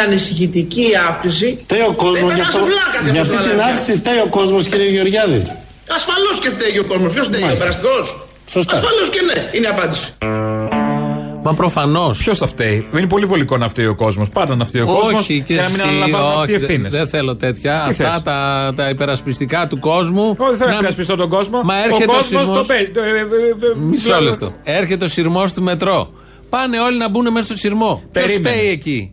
ναι, είναι ανησυχητική η αύξηση. Φταίει ο κόσμος Ε, για, θα αυτό- σε βλάκα για αυτός αυτή το την λέει. αύξηση. Φταίει ο κόσμος, κύριε Γεωργιάδη. Ασφαλώς και φταίει ο κόσμος. Ποιος φταίει, ο περαστικός; Σωστά. Ασφαλώς και ναι, είναι η απάντηση. Μα προφανώς. Ποιος θα φταίει; Είναι πολύ βολικό να φταίει ο κόσμος. Πάντα να φταίει ο κόσμος Όχι και να μην εσύ, αναλαμβάνουν αυτοί όχι, ευθύνες. δεν θέλω τέτοια. Τι Αυτά θες; τα, τα υπερασπιστικά του κόσμου. Όχι, δεν θέλω να να- υπερασπιστώ τον κόσμο. Μα ο έρχεται ο κόσμος σεισμός. το παίζει. Ε, ε, ε, Μισό ε, λεπτό. Έρχεται ο σειρμός του μετρό. Πάνε όλοι να μπουν μέσα στο σειρμό. Ποιος Περίμενε. φταίει εκεί;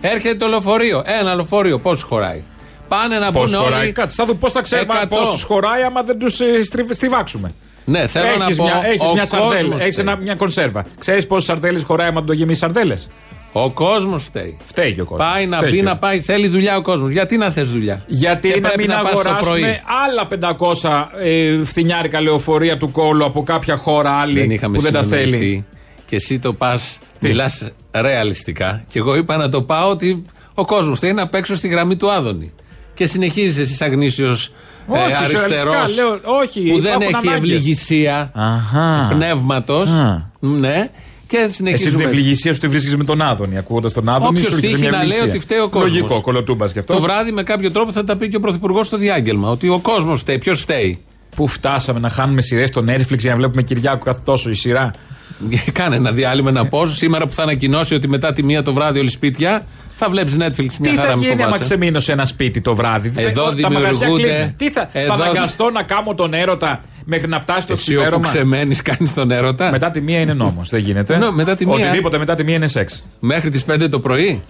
Έρχεται το λεωφορείο. Ένα λεωφορείο, πόσο χωράει. Πάνε να μπουν Πώ χωράει. όλοι. Κάτσε, θα δούμε πώς θα ξέρουμε Εκατό. πόσου χωράει άμα δεν τους στιβάξουμε. Ναι, θέλω να Έχεις πω. μια, έχεις ο μια σαρδέλα, κόσμος έχεις φταίει. ένα- μια κονσέρβα. Ξέρεις πόσες σαρδέλες χωράει άμα το γεμίσει σαρδέλες; Ο κόσμος φταίει. Φταίει και ο κόσμος. Πάει να πει να πάει, θέλει δουλειά ο κόσμος. Γιατί να θες δουλειά; Γιατί Και να πρέπει μην πας το αγοράσουμε πρωί. άλλα 500 ε, φθινιάρικα λεωφορεία του κόλου από κάποια χώρα άλλη Δεν είχαμε που δεν τα θέλει. Συνεννοηθεί. Και εσύ το πας, μιλάς ρεαλιστικά. Και εγώ είπα να το πάω ότι ο κόσμος θέλει να παίξω στη γραμμή του Άδωνη. Και συνεχίζεις εσύ σαν γνήσιος Όχι, αριστερός. σουρεαλιστικά, λέω, όχι, Που δεν υπάρχουν έχει ανάγκες. ευληγησία Αχα. πνεύματος. Α. Ναι. Και Εσύ την συνεχίζουμε. ευληγησία σου τη βρίσκεις με τον Άδωνη. Ακούγοντας τον Άδωνη, Όποιος σου έρχεται τύχει μια να λέει ευληγησία. ότι φταίει ο κόσμος. Λογικό, κολοτούμπας κι αυτό. Το βράδυ με κάποιο τρόπο θα τα πει και ο Πρωθυπουργός στο διάγγελμα. Ότι ο κόσμος φταίει. Ποιος φταίει; Πού φτάσαμε να χάνουμε σειρές στο Netflix για να βλέπουμε Κυριάκο κάθε τόσο η σειρά; Κάνε ένα διάλειμμα να πω. Σήμερα που θα ανακοινώσει ότι μετά τη μία το βράδυ όλοι σπίτια θα βλέπεις Netflix μια Τι χαρά θα μην γίνει άμα φοβάσαι. ξεμείνω σε ένα σπίτι το βράδυ; Εδώ Τα μαγαζιά δημιουργούνται- κλείνουν. Τι θα, Εδώ θα δη- αναγκαστώ να κάνω τον έρωτα μέχρι να φτάσει στο Εσύ όπου συμπέρωμα. ξεμένεις, κάνεις τον έρωτα. Μετά τη μία είναι νόμος. Δεν γίνεται. Ενώ μετά τη μία- Οτιδήποτε μετά τη μία είναι σεξ. Μέχρι τις 5 το πρωί.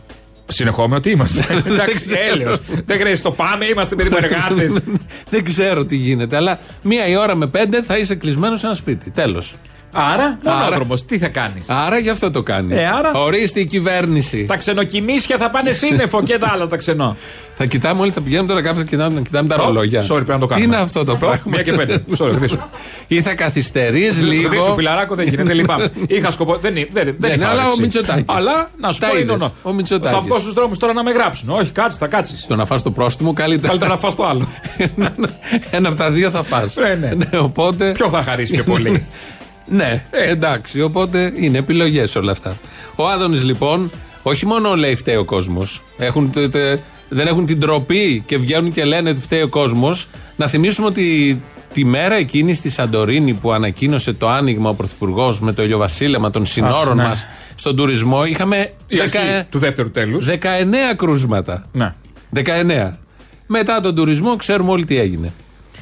Συνεχόμενο τι είμαστε. Εντάξει, έλεος. Δεν χρειάζεται το πάμε, είμαστε περίπου εργάτε. Δεν ξέρω τι γίνεται, αλλά μία η ώρα με πέντε θα είσαι κλεισμένος σε ένα σπίτι. Τέλος. Άρα, μονόδρομο, τι θα κάνεις; Άρα γι' αυτό το κάνει. Ε, άρα- Ορίστε η κυβέρνηση. Τα ξενοκυμίσια θα πάνε σύννεφο και τα άλλα τα ξενό. Θα κοιτάμε όλοι, θα πηγαίνουμε τώρα κάπου, θα κοιτάμε, να κοιτάμε τα ρολόγια. Sorry, πρέπει να το Τι κάνουμε. είναι αυτό το πράγμα; Μία και πέντε. Sorry, χδίσου. Ή θα καθυστερείς λίγο. Χδίσου, φιλαράκο δεν γίνεται, λυπάμαι. Είχα σκοπό. Δεν, είναι- δεν, δεν Ναι, είχα αλλά ο όρεξη. Μητσοτάκης. Αλλά να σου Τα πω είναι είδες, ονό. ο Μητσοτάκης. Θα βγω στους δρόμους τώρα να με γράψουν. Όχι, κάτσε, θα κάτσεις. Το να φας το πρόστιμο καλύτερα. Καλύτερα να φας το άλλο. Ένα από τα δύο θα φας. Ναι, ναι. οπότε. Ποιο θα χαρίσει πιο πολύ; Ναι, Ε. εντάξει. Οπότε είναι επιλογές όλα αυτά. Ο Άδωνης λοιπόν, όχι μόνο λέει φταίει ο κόσμος. Δεν έχουν την τροπή και βγαίνουν και λένε ότι φταίει ο κόσμος. Να θυμίσουμε ότι τη μέρα εκείνη στη Σαντορίνη που ανακοίνωσε το άνοιγμα ο Πρωθυπουργός με το ηλιοβασίλεμα των συνόρων ναι. μας στον τουρισμό, είχαμε Η αρχή δεκα- του δεύτερου τέλους. 19 κρούσματα. Ναι. 19. Μετά τον τουρισμό ξέρουμε όλοι τι έγινε.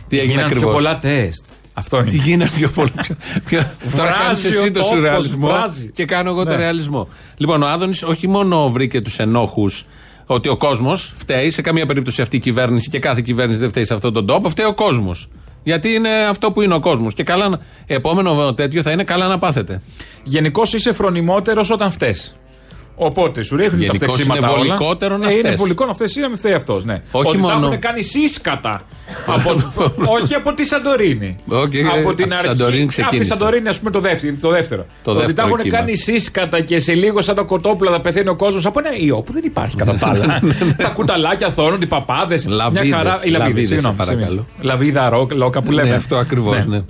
Τι έγινε Γίνανε πιο ακριβώς. πολλά τεστ. Αυτό είναι. Τι γίνεται πιο πολύ. Πιο, πιο... Τώρα Βράζει κάνεις ο εσύ το τόπος, σουρεαλισμό βράζει. και κάνω εγώ το Ναι. ρεαλισμό. Λοιπόν, ο Άδωνης όχι μόνο βρήκε τους ενόχους ότι ο κόσμος φταίει, σε καμία περίπτωση αυτή η κυβέρνηση και κάθε κυβέρνηση δεν φταίει σε αυτόν τον τόπο, φταίει ο κόσμος. Γιατί είναι αυτό που είναι ο κόσμος. Και καλά, να- επόμενο τέτοιο θα είναι καλά να πάθετε. Γενικώς είσαι φρονιμότερος όταν φταίει. Οπότε σου ρίχνουν τα Γενικώς φταίξιματα είναι όλα. βολικότερο να Ε, Είναι φταίς. βολικό να φταίει ή να μην φταίει αυτός. Ναι. Όχι Ότι μόνο- τα έχουν κάνει σύσκατα. από, όχι από τη Σαντορίνη. Όχι, ε, από τη Σαντορίνη Από τη ξεκίνησε. Σαντορίνη, ας πούμε, το δεύτερο. Το δεύτερο. Το ότι τα δεύτερο έχουν κύμα. κάνει σύσκατα και σε λίγο σαν τα κοτόπουλα θα πεθαίνει ο κόσμος από ένα ιό που δεν υπάρχει κατά τα άλλα. τα κουταλάκια θόρουν, οι παπάδες. Λαβίδες, Οι λαβίδες, λαβίδες, συγγνώμη. σε παρακαλώ. συγγνώμη. Λαβίδα, ροκ, λόκα που λέμε. Ναι, αυτό ακριβώς, ναι.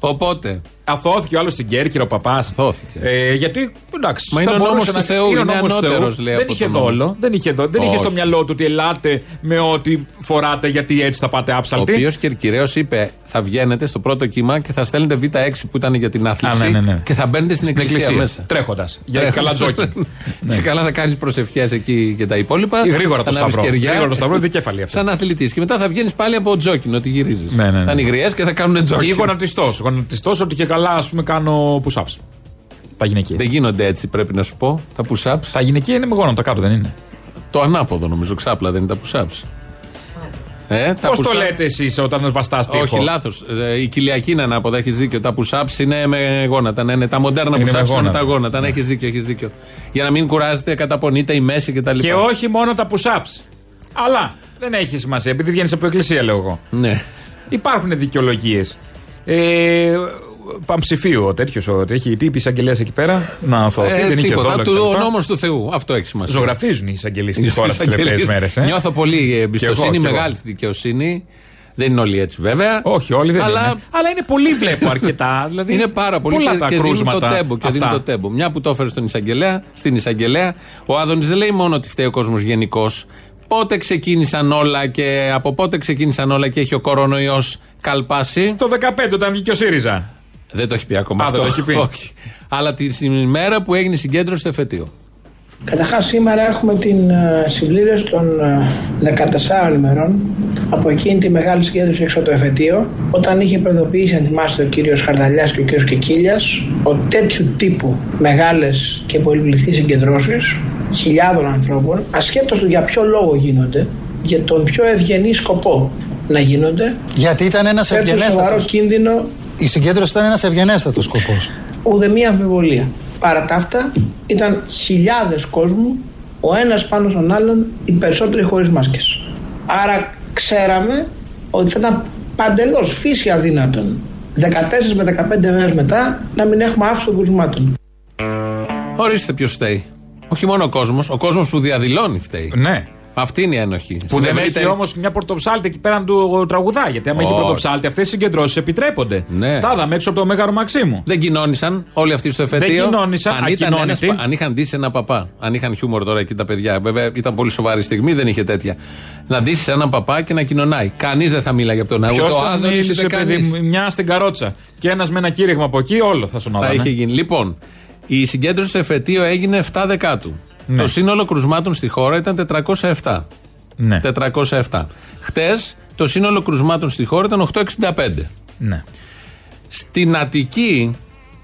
Οπότε, Αθώθηκε ο άλλος στην Κέρκυρα, ο παπάς. Αθώθηκε. Ε, γιατί εντάξει. Μα θα είναι ο μπορούσε νόμος του Θεού, είναι ο νόμος του ανώτερος, Θεού. λέει, Δεν από είχε τον νόμο. δόλο. Δεν είχε, δόλο, δεν είχε Όχι. στο μυαλό του ότι ελάτε με ό,τι φοράτε γιατί έτσι θα πάτε ο άψαλτοι. οποίος Κερκυραίος είπε: Θα βγαίνετε στο πρώτο κύμα και θα στέλνετε Β6 που ήταν για την άθληση ναι, ναι, ναι. και θα μπαίνετε στην, Στην εκκλησία, εκκλησία. μέσα. Τρέχοντας. Για καλά τζόκινγκ. Και καλά θα κάνεις προσευχές εκεί και τα υπόλοιπα. Ή γρήγορα Θα το ανάβεις σταυρό. κεριά. Γρήγορα το σταυρό, δικέφαλη αυτό. Σαν αθλητής. Και μετά θα βγαίνεις πάλι από τζόκιν, ότι γυρίζεις. Ναι, ναι, ναι. Θα είναι υγριές και θα κάνουν Ή τζόκιν. γονατιστός. Γονατιστός ότι και καλά ας πούμε κάνω push-ups. Τα γυναικεία. Δεν γίνονται έτσι, πρέπει να σου πω. Τα push-ups. Τα γυναικεία είναι με γόνατα κάτω, δεν είναι; Το ανάποδο νομίζω, ξάπλα δεν είναι τα push-ups. Ε, τα Πώς το push-ups- λέτε εσείς όταν βαστάς τείχο; Όχι, λάθος. Η κοιλιακή είναι ανάποδα, έχεις δίκιο. Τα push-ups είναι με γόνατα. Ναι, ναι, τα μοντέρνα Είναι με push-ups είναι με γόνατα. τα γόνατα. Ναι, έχεις δίκιο, έχεις δίκιο. Για να μην κουράζετε, καταπονείτε η μέση κτλ. Και όχι μόνο τα push-ups. Αλλά δεν έχει σημασία, επειδή βγαίνεις από εκκλησία, λέω εγώ. Ναι. Υπάρχουν δικαιολογίες. Ε, Παμψηφίου ο τέτοιος. Έχει τύπη εισαγγελέας εκεί πέρα να αθωωθεί. Ε, δεν είχε τίποτα. δόλο. Του, κτλ. ο νόμος του Θεού. Αυτό έχει σημασία. Ζωγραφίζουν οι εισαγγελείς Οι τη χώρας τις τελευταίες εισαγγελίες. μέρες. Ε. Νιώθω πολύ Και εγώ, εμπιστοσύνη, και εγώ. μεγάλη στη δικαιοσύνη. Δεν είναι όλοι έτσι βέβαια. Όχι, όλοι δεν αλλά είναι. Αλλά είναι πολύ, βλέπω αρκετά. Δηλαδή, είναι πάρα πολύ πολλά και, τα και δίνουν το κρούσματα. τέμπο. Και δίνουν αυτά. το τέμπο. Μια που το έφερε στον εισαγγελέα, στην εισαγγελέα, ο Άδωνης δεν λέει μόνο ότι φταίει ο κόσμος γενικώς. Πότε ξεκίνησαν όλα και από πότε ξεκίνησαν όλα και έχει ο κορονοϊός καλπάσει. Το 15 όταν βγήκε ο ΣΥΡΙΖΑ. Δεν το έχει πει ακόμα Α, αυτό. δεν το έχει πει. Όχι. Αλλά τη ημέρα που έγινε η συγκέντρωση στο εφετείο. Καταρχάς σήμερα έχουμε την ε, συμπλήρωση των ε, 14 ημερών από εκείνη τη μεγάλη συγκέντρωση έξω από το εφετείο όταν είχε προειδοποιήσει αν θυμάστε ο κύριος Χαρδαλιάς και ο κύριος Κεκίλιας ότι τέτοιου τύπου μεγάλες και πολυπληθείς συγκεντρώσεις χιλιάδων ανθρώπων ασχέτως του για ποιο λόγο γίνονται για τον πιο ευγενή σκοπό να γίνονται Γιατί ήταν ένας θέτουν σοβαρό ευγενέστατος. κίνδυνο Η συγκέντρωση ήταν ένας ευγενέστατος σκοπός. ούτε μία αμφιβολία. Παρά τα αυτά ήταν χιλιάδες κόσμου, ο ένας πάνω στον άλλον, οι περισσότεροι χωρίς μάσκες. Άρα ξέραμε ότι θα ήταν παντελώς φύση αδύνατον 14 με 15 μέρες μετά να μην έχουμε αύξηση των κρουσμάτων. Ορίστε ποιος φταίει. Όχι μόνο ο κόσμος, ο κόσμος που διαδηλώνει φταίει. Ναι. Αυτή είναι η ένοχη. Που Στην δεν ευρύτερη- έχει όμως μια πορτοψάλτη εκεί πέραν του τραγουδά. Γιατί άμα έχει Όχι. πορτοψάλτη, αυτές οι συγκεντρώσεις επιτρέπονται. Ναι. Τα είδαμε έξω από το Μέγαρο Μαξίμου. Δεν κοινώνησαν όλοι αυτοί στο εφετείο. Δεν κοινώνησαν, αν, ήταν ακοινώνητοι. ένας- αν είχαν ντύσει ένα παπά. Αν είχαν χιούμορ τώρα εκεί τα παιδιά. Βέβαια ήταν πολύ σοβαρή στιγμή, δεν είχε τέτοια. Να ντύσεις έναν παπά και να κοινωνάει. Κανείς δεν θα μίλαγε από τον αέρα. Ποιος Ούτε ο θα Άδωνης, μίλησε, ούτε παιδί, κανείς. μου, μια στην καρότσα και ένας με ένα κήρυγμα από εκεί, όλο θα Θα σωνόταν. είχε γίνει. Λοιπόν, η συγκέντρωση στο εφετείο έγινε 7 Δεκάτου. Ναι. Το σύνολο κρουσμάτων στη χώρα ήταν 407. Ναι. 407. Χτες το σύνολο κρουσμάτων στη χώρα ήταν 865. ναι. Στην Αττική,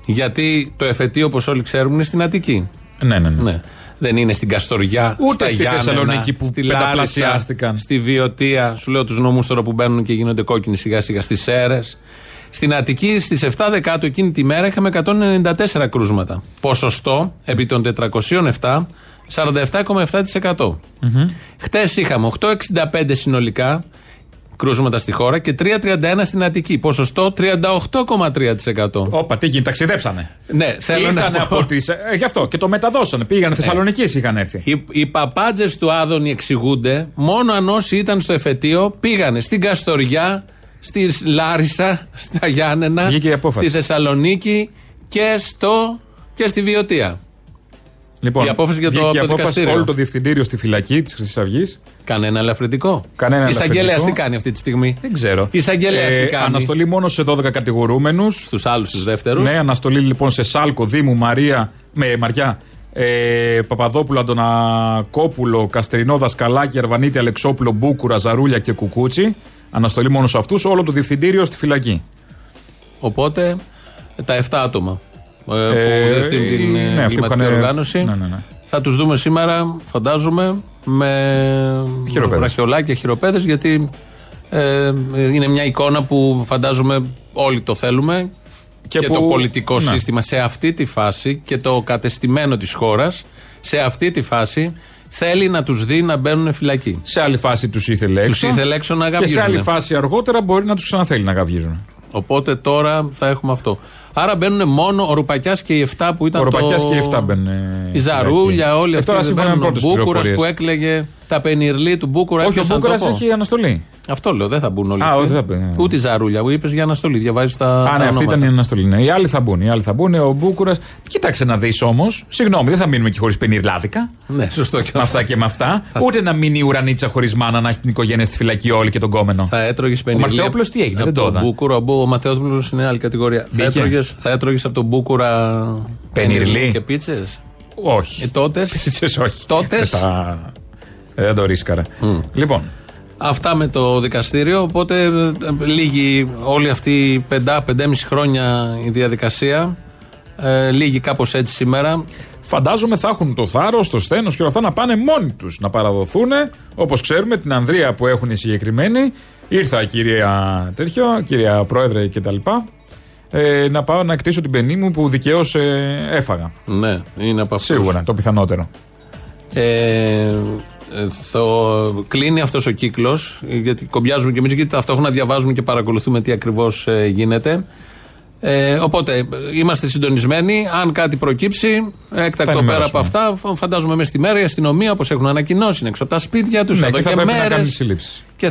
γιατί το εφετείο όπως όλοι ξέρουμε είναι στην Αττική. Ναι, ναι, ναι. Ναι. Δεν είναι στην Καστοριά, Ούτε στα στη Γιάννενα, Θεσσαλονίκη που στη Λάρισα, πενταπλασιάστηκαν. στη Βιωτία. Σου λέω τους νομούς τώρα που μπαίνουν και γίνονται κόκκινοι σιγά σιγά στις Σέρες. Στην Αττική στις 7 Δεκάτου εκείνη τη μέρα είχαμε 194 κρούσματα. Ποσοστό επί των 407 47,7%. Χτε είχαμε 865 συνολικά κρούσματα στη χώρα και 331 στην Αττική. Ποσοστό 38,3%. Όπα, τι γίνει, ταξιδέψανε. Ναι, θέλω να Ήρθανε πω. από τις, ε, γι' αυτό και το μεταδώσανε. Πήγανε Θεσσαλονίκης, είχαν έρθει. Οι, οι παπάντζες του Άδωνη εξηγούνται μόνο αν όσοι ήταν στο εφετείο πήγανε στην Καστοριά, στη Λάρισα, στα Γιάννενα, Βγήκε η απόφαση. στη Θεσσαλονίκη και, στο, και στη Βιωτία. Λοιπόν, η απόφαση για το- βγήκε η από το απόφαση δικαστήριο. όλο το διευθυντήριο στη φυλακή της Χρυσής Αυγής. Κανένα ελαφρυντικό. Κανένα Η εισαγγελέα ελαφρυντικό. τι κάνει αυτή τη στιγμή; Δεν ξέρω. Η εισαγγελέα τι κάνει; Ε, Αναστολή μόνο σε 12 κατηγορούμενους. Στους άλλους του δεύτερους; Ναι, αναστολή λοιπόν σε Σάλκο, Δήμου, Μαρία, με Μαριά, ε, Παπαδόπουλο, Αντωνακόπουλο, Καστρινό, Δασκαλάκη, Αρβανίτη, Αλεξόπουλο, Μπούκουρα, Ζαρούλια και Κουκούτσι. Αναστολή μόνο σε αυτούς, όλο το διευθυντήριο στη φυλακή. Οπότε τα 7 άτομα ε, Ε, που διευθύνουν την ναι, ε, αυτοί που εγκληματική είχαν- οργάνωση. ναι, ναι, ναι. Θα τους δούμε σήμερα, φαντάζομαι, με Χειροπέδες. βραχιολάκια, χειροπέδες, γιατί ε, είναι μια εικόνα που φαντάζομαι όλοι το θέλουμε και, Και το που- πολιτικό ναι. σύστημα σε αυτή τη φάση και το κατεστημένο της χώρας σε αυτή τη φάση θέλει να τους δει να μπαίνουν φυλακή. Σε άλλη φάση τους ήθελε έξω. Τους ήθελε έξω να Και σε γαβγίζουν. άλλη φάση αργότερα μπορεί να τους ξαναθέλει να γαβγίζουν. Οπότε τώρα θα έχουμε αυτό. Άρα μπαίνουν μόνο ο Ρουπακιάς και οι 7 που ήταν Ο Ρουπακιάς το... και οι 7 μπαίνουν, ε, Η Ζαρούλια, φυλακή. όλοι Αυτό αυτοί. σύμφωνα δεν με μπαίνουν. Ο πρώτες Μπούκουρας πληροφορίες. που έκλεγε τα πενιρλί του Μπούκουρα. Όχι, ο έπιασαν Μπούκουρας τόπο. έχει αναστολή. Αυτό λέω, δεν θα μπουν όλοι Α, αυτοί. όχι, δεν θα μπουν, ναι. Ούτε η Ζαρούλια που είπες για αναστολή. Διαβάζεις τα. Α, τα ναι, αυτή ονόματα. ήταν η αναστολή. Ναι. Οι άλλοι θα μπουν. Οι άλλοι θα μπουν. Ο Μπούκουρας. Κοίταξε να δεις όμως. Συγγνώμη, δεν θα μείνουμε και χωρίς πενιρλάδικα. Ναι, σωστό και Με αυτό. αυτά και με αυτά. Ούτε να μείνει η ουρανίτσα χωρίς μάνα να έχει την οικογένεια στη φυλακή όλη και τον κόμενο. Θα έτρωγες πενιρλί. Μαρθεόπουλος τι έγινε, από δεν το τον είδα. Μπούκουρα, ο, Μπού- ο Μαθεόπουλο είναι άλλη κατηγορία. Θα Μπήκε. Έτρωγες, θα έτρωγες από τον Μπούκουρα. Πενιρλί. και πίτσες; Όχι. Ε, τότες; Πίτσες, όχι. Τότες; Δεν τα- ε, Δεν το ρίσκαρα. Λοιπόν, Αυτά με το δικαστήριο. Οπότε ε, λίγη όλη αυτή η πεντά, πεντέμιση χρόνια η διαδικασία. Ε, λίγη κάπως έτσι σήμερα. φαντάζομαι θα έχουν το θάρρος, το στένο και όλα αυτά να πάνε μόνοι τους να παραδοθούν. Όπως ξέρουμε, την Ανδρία που έχουν οι συγκεκριμένοι. Ήρθα κυρία τέτοιο, κυρία Πρόεδρε κτλ. Ε, να πάω να εκτίσω την πενή μου που δικαίως ε, έφαγα. Ναι, είναι από αυτούς. Σίγουρα, το πιθανότερο. Ε, ε, θα κλείνει αυτός ο κύκλος, γιατί κομπιάζουμε και εμείς, γιατί ταυτόχρονα διαβάζουμε και παρακολουθούμε τι ακριβώς γίνεται. Ε, οπότε ε, είμαστε συντονισμένοι. Αν κάτι προκύψει, έκτακτο πέρα ενημερώσουμε. από αυτά, φ- φαντάζομαι μέσα στη μέρα η αστυνομία, όπως έχουν ανακοινώσει, είναι έξω από τα σπίτια τους, Ναι, εδώ και θα και πρέπει να κάνει μέρε.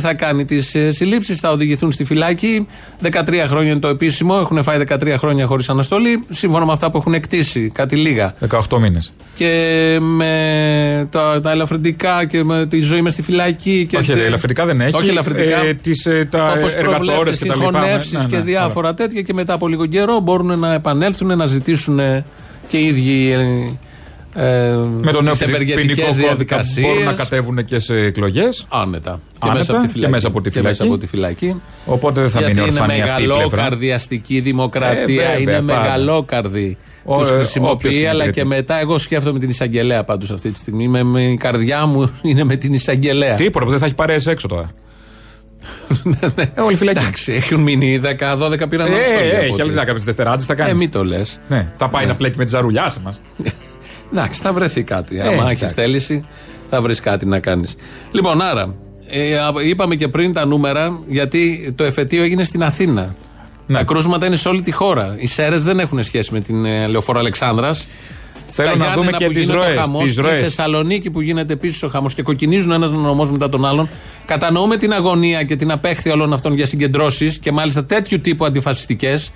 Τις συλλήψεις. Και θα κάνει τις συλλήψεις, θα οδηγηθούν στη φυλάκη. 13 χρόνια είναι το επίσημο, έχουν φάει 13 χρόνια χωρίς αναστολή, σύμφωνα με αυτά που έχουν εκτίσει, κάτι λίγα. 18 μήνες. Και με τα, τα ελαφρυντικά και με τη ζωή με στη φυλακή. Και Όχι, τε- ελαφρυντικά δεν έχει. Όχι ελαφρυντικά. Ε, τις, ε, τα Όπως εργατόρες προβλέπεται, και τα λοιπά. συγχωνεύσεις Ναι, ναι, και ναι, διάφορα τέτοια και μετά από λίγο καιρό μπορούν να επανέλθουν να ζητήσουν ε, και οι ίδιοι ε, ε, Με τον νέο τις ποινικό ευεργετικές κώδικα διαδικασίες. μπορούν να κατέβουν και σε εκλογές. Άνετα. Και, Άνετα μέσα από τη και φυλακή. μέσα από τη Και μέσα φυλακή. από τη φυλακή. Οπότε δεν θα Γιατί μείνει είναι ορφανή αυτή η πλευρά. μεγαλόκαρδη δημοκρατία. Ε, βέβαια, είναι πάρα. μεγαλόκαρδη. Ο- Τους ε, χρησιμοποιεί, όποιος την αλλά κρίνει. και μετά εγώ σκέφτομαι την εισαγγελέα πάντως αυτή τη στιγμή. Με, με, η καρδιά μου είναι με την εισαγγελέα. Τίποτα που δεν θα έχει παρέες έξω τώρα. ε, όλη φυλακή. Εντάξει, έχουν μείνει 10-12 πήραν Ε, αναστολή ε, από έχει ό,τι. άλλη να κάνει δευτεράτζε, θα Ε, κάνεις. μην το λες. Ναι, θα πάει να πλέκει με τη ζαρουλιά σε μας. Εντάξει, θα βρεθεί κάτι. Άμα εντάξει. έχει θέληση, θα βρεις κάτι να κάνεις. Λοιπόν, άρα, ε, α- είπαμε και πριν τα νούμερα, γιατί το εφετείο έγινε στην Αθήνα. Ναι. Τα κρούσματα είναι σε όλη τη χώρα. Οι Σέρες δεν έχουν σχέση με την ε, λεωφόρο Αλεξάνδρας. Θέλω να δούμε και τις ροές. Τις Στη ροές. Θεσσαλονίκη που γίνεται επίση ο χαμός και κοκκινίζουν ένας νομός μετά τον άλλον. Κατανοούμε την αγωνία και την απέχθεια όλων αυτών για συγκεντρώσεις και μάλιστα τέτοιου τύπου αντιφασιστικές.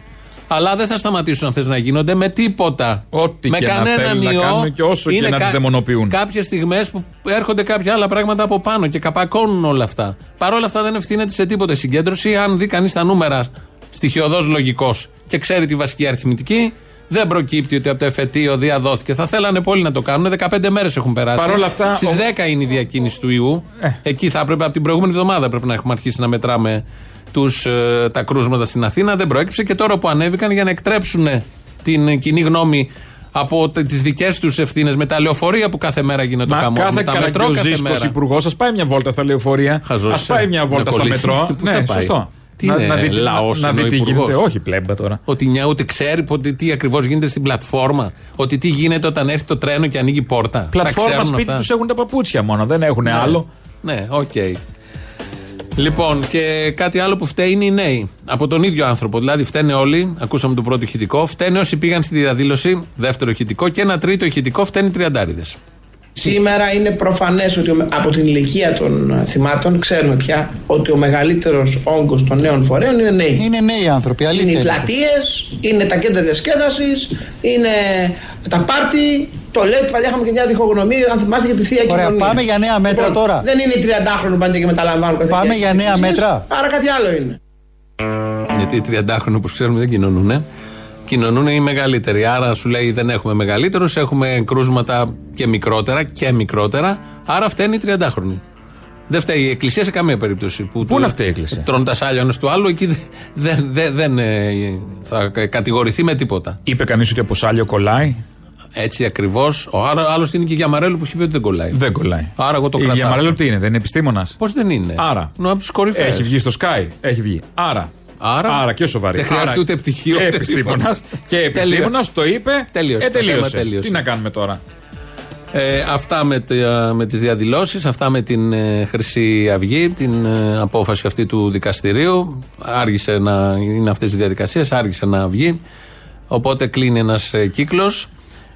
Αλλά δεν θα σταματήσουν αυτές να γίνονται με τίποτα. Ό,τι με και να κανέναν θέλουν να ιό. κάνουν και όσο και Είναι να τις δαιμονοποιούν. Κάποιες στιγμές που έρχονται κάποια άλλα πράγματα από πάνω και καπακώνουν όλα αυτά. Παρ' όλα αυτά δεν ευθύνεται σε τίποτα η συγκέντρωση. Αν δει κανείς τα νούμερα στοιχειοδός λογικός και ξέρει τη βασική αριθμητική, δεν προκύπτει ότι από το εφετείο διαδόθηκε. Θα θέλανε πολύ να το κάνουν. 15 μέρες έχουν περάσει. Παρ' όλα αυτά, Στις ο- 10 είναι η διακίνηση του ιού. Ε. Εκεί θα έπρεπε από την προηγούμενη εβδομάδα πρέπει να έχουμε αρχίσει να μετράμε τους, ε, τα κρούσματα στην Αθήνα. Δεν προέκυψε και τώρα που ανέβηκαν για να εκτρέψουν την ε, κοινή γνώμη από τις δικές τους ευθύνες με τα λεωφορεία που κάθε μέρα γίνεται ο Μα χαμό. κάθε Με τα μετρό κάθε καραγκιόζήσκο μέρα. υπουργός, ας πάει μια βόλτα στα λεωφορεία. Χαζός Α είσαι. πάει μια Να βόλτα στο κολλήσει. μετρό. Πού θα Ναι, πάει; σωστό. Τι είναι, να δει, τι- λαός να είναι δει ο τι υπουργός; γίνεται. Όχι, πλέμπα τώρα. Ότι νιά ούτε ξέρει πότε, τι ακριβώς γίνεται στην πλατφόρμα. Ότι τι γίνεται όταν έρθει το τρένο και ανοίγει πόρτα. Τα Πλατφόρμα ξέρουν σπίτι αυτά. τους έχουν τα παπούτσια μόνο, δεν έχουν άλλο. Ναι, οκ. Λοιπόν, και κάτι άλλο που φταίει είναι οι νέοι. Από τον ίδιο άνθρωπο. Δηλαδή, φταίνε όλοι. Ακούσαμε το πρώτο ηχητικό. Φταίνε όσοι πήγαν στη διαδήλωση. Δεύτερο ηχητικό. Και ένα τρίτο ηχητικό. Φταίνε οι τριαντάριδες. Σήμερα είναι προφανές ότι ο- από την ηλικία των ε, θυμάτων ξέρουμε πια ότι ο μεγαλύτερος όγκος των νέων φορέων είναι νέοι. Είναι νέοι άνθρωποι, Είναι αλήθεια. οι είναι. πλατείες, είναι τα κέντρα διασκέδασης, είναι τα πάρτι. Το λέει ότι παλιά είχαμε και μια διχογνωμία, αν θυμάστε για τη θεία Ωραία, κοινωνία. πάμε για νέα μέτρα Λοιπόν, τώρα. Δεν είναι οι 30χρονοι που πάνε και μεταλαμβάνουν καθηγητές Πάμε για νέα εκκλησίες, μέτρα. Άρα κάτι άλλο είναι. Γιατί οι 30χρονοι, όπως ξέρουμε, δεν κοινωνούν. Κοινωνούν οι μεγαλύτεροι. Άρα σου λέει δεν έχουμε μεγαλύτερους, έχουμε κρούσματα και μικρότερα και μικρότερα. Άρα φταίνει οι 30χρονοι. Δεν φταίει η Εκκλησία σε καμία περίπτωση. Που Πού είναι αυτή η Εκκλησία; Τρώνε τα σάλια ένας του άλλου, εκεί δεν, δεν, δεν ε, θα κατηγορηθεί με τίποτα. Είπε κανείς ότι από σάλιο κολλάει; Έτσι ακριβώς. Άλλο είναι και η Γιαμαρέλου που έχει πει ότι δεν κολλάει. Δεν κολλάει. Άρα εγώ το Η κρατάω. Διαμαρέλο τι είναι, δεν είναι επιστήμονας; Πώς δεν είναι; Άρα. Είναι από τους κορυφαίους. Έχει βγει στο Sky. Έχει βγει. Άρα. Άρα. και σοβαρή. Δεν χρειάζεται Άρα ούτε πτυχίο, Και ούτε επιστήμονας. τίποτα. Και επιστήμονας το είπε. Τελείωσε. Ε, Το θέμα τελείωσε. τελείωσε. Τι να κάνουμε τώρα. Ε, αυτά με, τα- με τις διαδηλώσεις, αυτά με την ε, Χρυσή Αυγή, την ε, απόφαση αυτή του δικαστηρίου. Άργησε να είναι αυτές οι διαδικασίες, άργησε να βγει. Οπότε κλείνει ένας ε, κύκλος.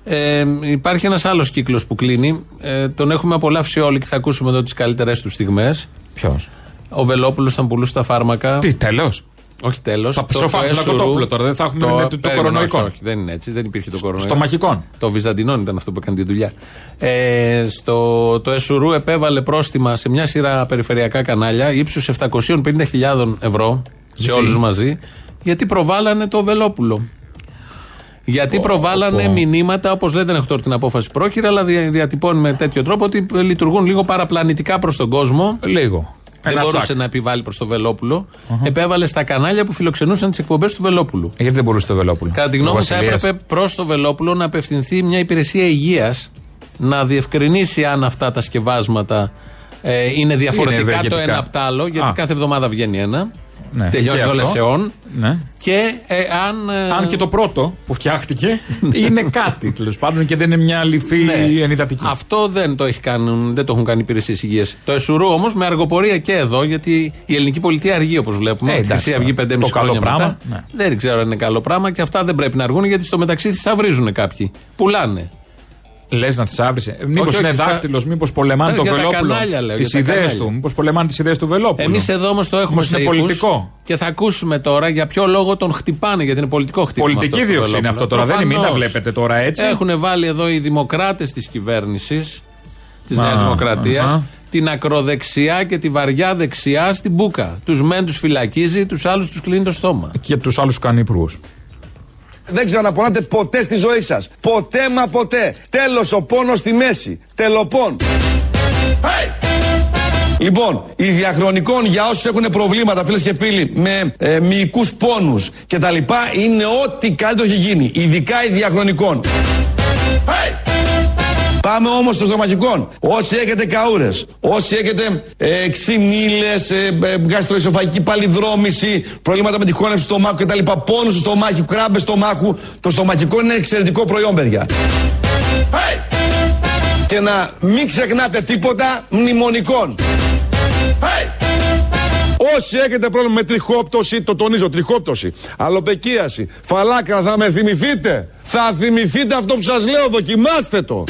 Ε, υπάρχει ένας άλλος κύκλος που κλείνει. Ε, τον έχουμε απολαύσει όλοι και θα ακούσουμε εδώ τις καλύτερες τους στιγμές. Ποιος; Ο Βελόπουλος θα πουλούσε τα φάρμακα. Τι, τέλος; Όχι τέλος. Θα ψοφάξουν ένα κοτόπουλο τώρα, δεν θα έχουμε με το- το κορονοϊκό. Όχι, όχι, δεν είναι έτσι, δεν υπήρχε το κορονοϊκό. Στο μαχικό. Το Βυζαντινόν ήταν αυτό που έκανε τη δουλειά. Ε, στο, το Εσουρού επέβαλε πρόστιμα σε μια σειρά περιφερειακά κανάλια ύψους 750.000 ευρώ σε Γιατί; όλους μαζί, γιατί προβάλλανε το Βελόπουλο. Γιατί προβάλλανε πω. μηνύματα, όπως λέει, δεν έχω τώρα την απόφαση πρόχειρα, αλλά δια- διατυπώνει με τέτοιο τρόπο ότι λειτουργούν λίγο παραπλανητικά προς τον κόσμο. Λίγο. Δεν Ένα μπορούσε τσακ. να επιβάλλει προς το βελοπουλο Επέβαλε στα κανάλια που φιλοξενούσαν τις εκπομπές του Βελόπουλου. Ε, Γιατί δεν μπορούσε το Βελόπουλο; Κατά τη Ο γνώμη μου, θα Βασιλείας. έπρεπε προς το Βελόπουλο να απευθυνθεί μια υπηρεσία υγείας να διευκρινίσει αν αυτά τα σκευάσματα ε, είναι διαφορετικά το ευεργετικά. ένα από το άλλο, γιατί Α. κάθε εβδομάδα βγαίνει ένα. Ναι, Τελειώνει και όλα αυτό. σε on. Ναι. Και ε, αν. ε, Αν και το πρώτο που φτιάχτηκε είναι κάτι τέλος πάντων και δεν είναι μια λυφή Ναι. ενυδατική. Αυτό δεν το, έχει κάνει, δεν το έχουν κάνει υπηρεσίες υγείας. Το Εσουρού όμως με αργοπορία και εδώ, γιατί η ελληνική πολιτεία αργεί όπως βλέπουμε. Ε, η εντάξει, Χρυσή Αυγή τώρα. 5,5 Το καλό χρόνια πράγμα, μετά. ναι. Δεν ξέρω αν είναι καλό πράγμα και αυτά δεν πρέπει να αργούν γιατί στο μεταξύ θησαυρίζουν κάποιοι. Πουλάνε. Λες να θησάβρισε. Μήπως όχι, είναι στα- δάκτυλος, μήπως πολεμάνε Τα- το για τα Βελόπουλο. κανάλια, λέω, Τις για τα ιδέες κανάλια. του. Μήπως πολεμάνε τις ιδέες του Βελόπουλου. Εμείς εδώ όμως το έχουμε Όμως σε είναι ήχους πολιτικό. Και θα ακούσουμε τώρα για ποιο λόγο τον χτυπάνε, γιατί είναι πολιτικό χτύπημα. Πολιτική αυτό στο δίωξη είναι Βελόπουλο. αυτό τώρα. Δεν είναι, μην τα Προφανώς. βλέπετε τώρα έτσι. Έχουν βάλει εδώ οι δημοκράτες της κυβέρνησης, της Μα, Νέας Δημοκρατίας, αχα. την ακροδεξιά και τη βαριά δεξιά στην μπουκα. Τους μεν τους φυλακίζει, τους άλλους τους κλείνει το στόμα. Και τους άλλους κάνει υπουργούς. Δεν ξαναπονάτε ποτέ στη ζωή σας. Ποτέ μα ποτέ. Τέλος ο πόνος στη μέση. Τελοπών. Λοιπόν, η διαχρονικών για όσους έχουν προβλήματα, φίλες και φίλοι, με ε, μυϊκούς πόνους και τα λοιπά, είναι ό,τι καλύτερο έχει γίνει. Ειδικά η διαχρονικών. Πάμε όμως στο στομαχικών. Όσοι έχετε καούρες, όσοι έχετε ε, ξυνήλες, ε, ε, γαστροεσοφαγική παλιδρόμηση, προβλήματα με τη χώνευση του στομάχου κτλ. Πόνους στο στομάχι, κράμπες στομάχου. Το στομαχικό είναι εξαιρετικό προϊόν, παιδιά. Και να μην ξεχνάτε τίποτα μνημονικών. Όσοι έχετε πρόβλημα με τριχόπτωση, το τονίζω, τριχόπτωση, αλοπεκίαση, φαλάκρα, θα με θυμηθείτε; Θα θυμηθείτε αυτό που σας λέω, δοκιμάστε το.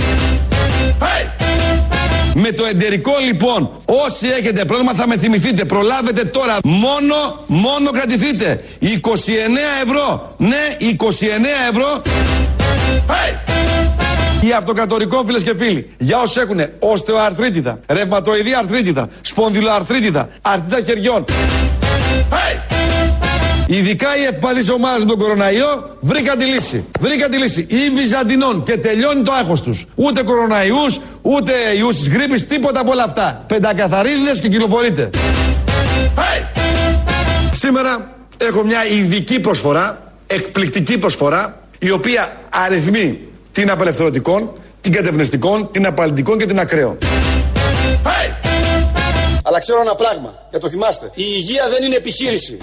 Με το εντερικό λοιπόν, όσοι έχετε πρόβλημα θα με θυμηθείτε. Προλάβετε τώρα. Μόνο, μόνο κρατηθείτε. 29 ευρώ. Ναι, 29 ευρώ. Η αυτοκατορικό φίλες και φίλοι, για όσους έχουν οστεοαρθρίτιδα, ρευματοειδή αρθρίτιδα, σπονδυλοαρθρίτιδα, αρθρίτιδα χεριών. Ειδικά οι ευπαθεί ομάδες με τον κοροναϊό βρήκαν τη λύση. Βρήκαν τη λύση. Ή Βυζαντινών και τελειώνει το άγχος τους. Ούτε κοροναϊούς, ούτε ιούς της γρήπης, τίποτα από όλα αυτά. Πεντακαθαρίδε και κυκλοφορείτε. Σήμερα έχω μια ειδική προσφορά, εκπληκτική προσφορά, η οποία αριθμεί την απελευθερωτικών, την κατευνεστικών, την απαλλητικών και την ακραίων. Αλλά ξέρω ένα πράγμα, και το θυμάστε. Η υγεία δεν είναι επιχείρηση.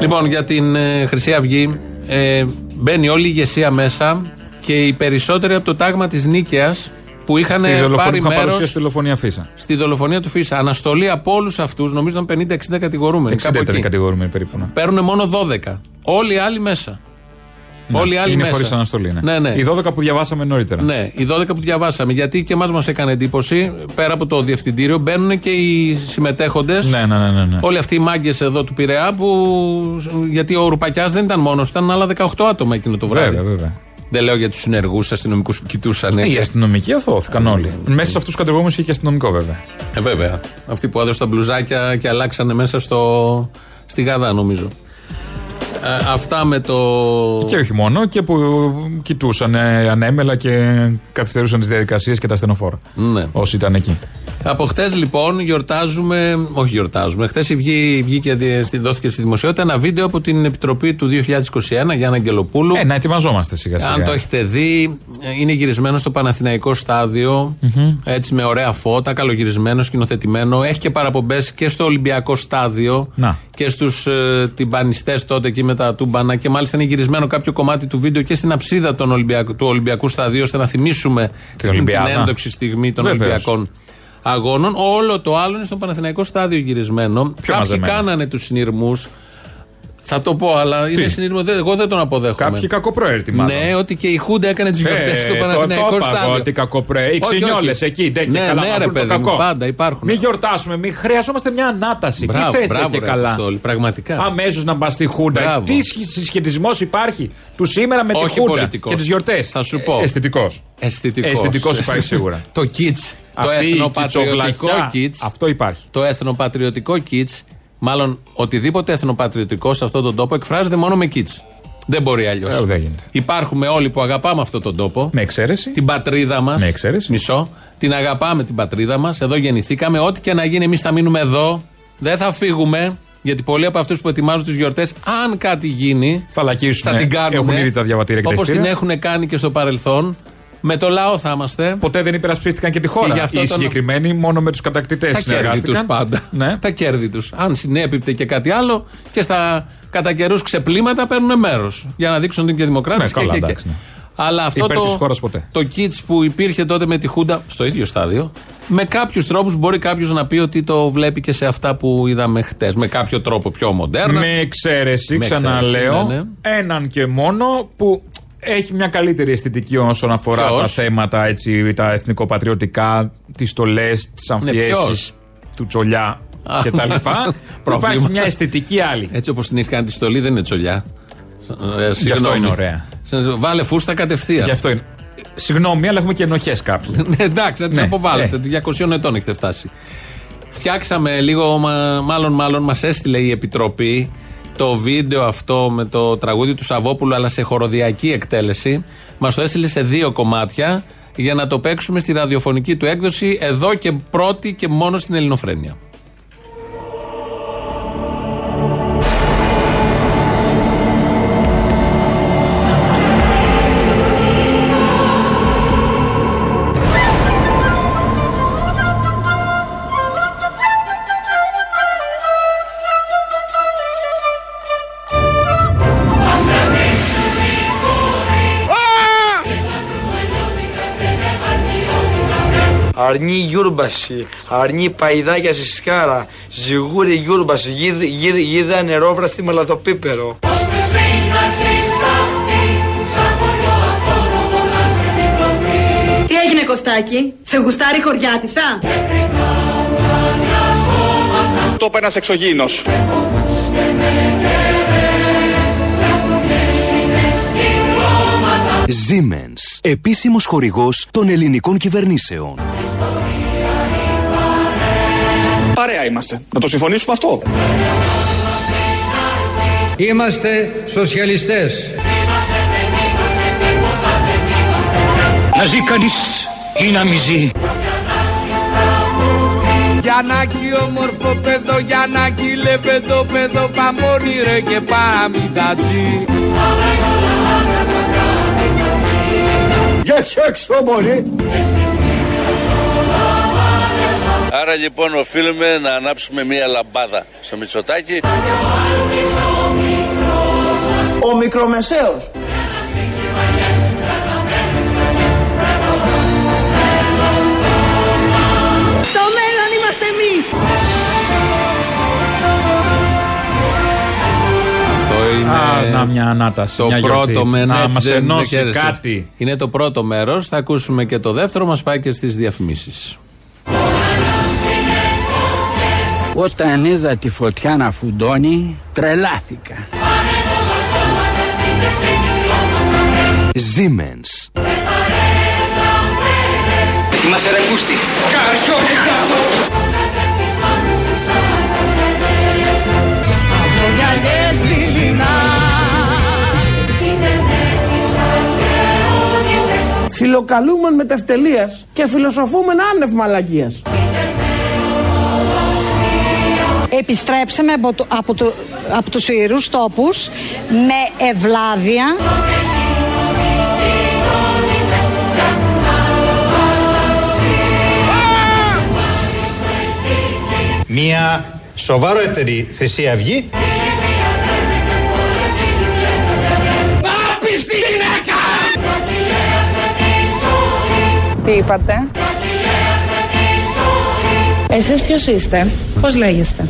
Λοιπόν, για την ε, Χρυσή Αυγή ε, μπαίνει όλη η ηγεσία μέσα και οι περισσότεροι από το τάγμα της Νίκαιας που είχαν Στη πάρει δολοφονία είχα μέρος παρουσία στη δολοφονία Φίσα. στη δολοφονία του Φίσα. Αναστολή από όλους αυτούς, νομίζω ήταν 50-60 κατηγορούμενοι. 60 κάπου ήταν εκεί. κατηγορούμενοι περίπου. ναι. Παίρνουν μόνο 12. Όλοι οι άλλοι μέσα. Όλοι οι άλλοι είναι μέσα. χωρίς αναστολή. Ναι. Ναι, ναι. Οι 12 που διαβάσαμε νωρίτερα. Ναι, οι 12 που διαβάσαμε. Γιατί και εμάς μας έκανε εντύπωση, πέρα από το διευθυντήριο, μπαίνουν και οι συμμετέχοντες. Ναι, ναι, ναι, ναι, ναι. Όλοι αυτοί οι μάγκες εδώ του Πειραιά που. Γιατί ο Ρουπακιάς δεν ήταν μόνος, ήταν άλλα 18 άτομα εκείνο το βράδυ. Βέβαια, βέβαια. Δεν λέω για τους συνεργούς αστυνομικούς που κοιτούσαν. Οι αστυνομικοί αθώθηκαν όλοι. Μέσα σε αυτούς τους κατηγορούμενου είχε και αστυνομικό βέβαια. Ε, βέβαια. Αυτοί που έδωσαν τα μπλουζάκια και αλλάξανε μέσα στο, στη Γαδά, νομίζω. Ε, αυτά με το. Και όχι μόνο, και που κοιτούσαν ε, ανέμελα και καθυστερούσαν τις διαδικασίες και τα στενοφόρα. Ναι. Όσοι ήταν εκεί. Από χτες λοιπόν γιορτάζουμε, όχι γιορτάζουμε, χθες βγήκε, δι- στη- δόθηκε στη δημοσιότητα ένα βίντεο από την Επιτροπή του 2021 Γιάννα Αγγελοπούλου. Ε, να ετοιμαζόμαστε σιγά σιγά. Αν το έχετε δει, ε, είναι γυρισμένο στο Παναθηναϊκό στάδιο, έτσι με ωραία φώτα, καλογυρισμένο, σκηνοθετημένο. Έχει και παραπομπές και στο Ολυμπιακό στάδιο Να. και στους ε, τυμπανιστές τότε εκεί με τα τούμπανα. Και μάλιστα είναι γυρισμένο κάποιο κομμάτι του βίντεο και στην αψίδα των Ολυμπιακ- του Ολυμπιακού σταδίου, ώστε να θυμίσουμε την, Ολυμπιάδα. ένδοξη στιγμή των Βεβαίως. Ολυμπιακών αγώνων. Όλο το άλλο είναι στο Παναθηναϊκό στάδιο γυρισμένο. Κάποιοι μαζεμένο. κάνανε τους συνειρμούς. Θα το πω, αλλά είναι συνειρμό. δεν- Εγώ δεν τον αποδέχομαι. Κάποιοι κακοπροαίρετοι μάλλον. Ναι, ότι και η Χούντα έκανε τις γιορτές Ε, στο το- Παναθηναϊκό το είπα εγώ στάδιο. ότι κακοπροαίρετοι. Οι Όχι, ξυνιόλε όχι. εκεί. τέτοια Ναι, καλά, ναι, να ρε βρουν το παιδί μου, κακό. πάντα υπάρχουν. Μην γιορτάσουμε, μην χρειαζόμαστε μια ανάταση. Μπράβο, Τι θε μπράβο, και ρε, καλά; Αποστόλη, πραγματικά. Αμέσως να μπα στη Χούντα. Μπράβο. Τι συσχετισμός υπάρχει του σήμερα με τη Όχι Χούντα πολιτικός. και τις γιορτές; Θα σου πω. Αισθητικός. Αισθητικός. Αισθητικός υπάρχει σίγουρα. το κιτς, το Αυτή η εθνοπατριωτικό κυτσοβλαχιά, κιτς, Αυτό υπάρχει. το εθνοπατριωτικό κιτς, μάλλον οτιδήποτε εθνοπατριωτικός σε αυτόν τον τόπο εκφράζεται μόνο με κιτς. Δεν μπορεί αλλιώς. Ε, δεν γίνεται. Υπάρχουμε όλοι που αγαπάμε αυτόν τον τόπο. Με εξαίρεση. Την πατρίδα μας. Με εξαίρεση. Μισό. Την αγαπάμε την πατρίδα μας. Εδώ γεννηθήκαμε. Ό,τι και να γίνει, εμείς θα μείνουμε εδώ. Δεν θα φύγουμε. Γιατί πολλοί από αυτούς που ετοιμάζουν τις γιορτές, αν κάτι γίνει, Θα λακίσουν. θα την κάνουν. Έχουν ήδη τα διαβατήρια και τα Όπως την εισιτήρια. έχουν κάνει και στο παρελθόν. Με το λαό θα είμαστε. Ποτέ δεν υπερασπίστηκαν και τη χώρα. Και γι' αυτό Οι τον- συγκεκριμένοι μόνο με τους κατακτητές Τα κέρδη συνεργάστηκαν. τους πάντα. Ναι. Τα κέρδη τους. Αν συνέπιπτε και κάτι άλλο και στα κατά καιρούς ξεπλήματα παίρνουν μέρος. Για να δείξουν ότι είναι και δημοκράτες. Ναι, καλά, εντάξει, ναι. Αλλά αυτό Υπέρ το, της χώρας ποτέ. το kits που υπήρχε τότε με τη Χούντα στο ίδιο στάδιο, με κάποιους τρόπους μπορεί κάποιος να πει ότι το βλέπει και σε αυτά που είδαμε χτες. Με κάποιο τρόπο πιο μοντέρνα. Με εξαίρεση, Με ξαναλέω, εξαίρεση, ναι, ναι. έναν και μόνο που έχει μια καλύτερη αισθητική όσον αφορά Ποιος; τα θέματα έτσι, τα εθνικοπατριωτικά, τις στολές, τις Ναι, αμφιέσεις ποιος; του τσολιά Α, κτλ. πρόβλημα. Υπάρχει μια αισθητική άλλη. Έτσι όπως την έχεις κάνει τη στολή, δεν είναι τσολιά. Ε, συγγνώμη. είναι ωραία. Βάλε φούστα κατευθείαν. Γι' αυτό είναι. Συγγνώμη, αλλά έχουμε και ενοχές κάποιοι. Ναι, εντάξει, να τις Ναι, αποβάλλετε. Του 200 ετών έχετε φτάσει. Φτιάξαμε λίγο, μα- μάλλον, μάλλον μας έστειλε η Επιτροπή το βίντεο αυτό με το τραγούδι του Σαββόπουλου, αλλά σε χοροδιακή εκτέλεση. Μας το έστειλε σε δύο κομμάτια για να το παίξουμε στη ραδιοφωνική του έκδοση εδώ και πρώτη και μόνο στην Ελληνοφρένεια. Αρνή γιούρμπαση, αρνή παϊδάκια στη σκάρα, ζυγούρι γιούρμπαση, γίδ- γίδ- γίδα νερόβραστη με λατοπίπερο. Τι έγινε Κωστάκη, σε γουστάρει η χωριάτισσα. Το είπε ένας εξωγήινος. Siemens, επίσημος χορηγός των ελληνικών κυβερνήσεων. Παρέα είμαστε. Να το συμφωνήσουμε αυτό. Είμαστε σοσιαλιστές. Να ζει κανείς ή να μη ζει. Γιαννάκι όμορφο παιδό, Γιαννάκι λεπεδό παιδό, παμόνι ρε και παραμυθατζή. Για έξω μωρή. Άρα λοιπόν οφείλουμε να ανάψουμε μία λαμπάδα στο Μητσοτάκι. Ο μικρομεσαίος. Το μέλλον είμαστε εμείς. Αυτό είναι. Α, να μια ανάταση. Το μια γιορτή. πρώτο με Να έτσι μας δεν- δεν ενώσεις χαίρεσες. κάτι. Είναι το πρώτο μέρος. Θα ακούσουμε και το δεύτερο. Μας πάει και στις διαφημίσεις. Όταν είδα τη φωτιά να φουντώνει, τρελάθηκα. Siemens, Είμαστε ρε κούστη. Γυαλιές δειλινά. Φιλοκαλούμεν με τευτελείας και φιλοσοφούμεν άνευ μαλακίας. Επιστρέψαμε από, το, από, το, από τους ιερούς τόπους με ευλάβεια. Μια σοβαρότερη Χρυσή Αυγή Τι είπατε; Εσείς ποιος είστε, πώς λέγεστε;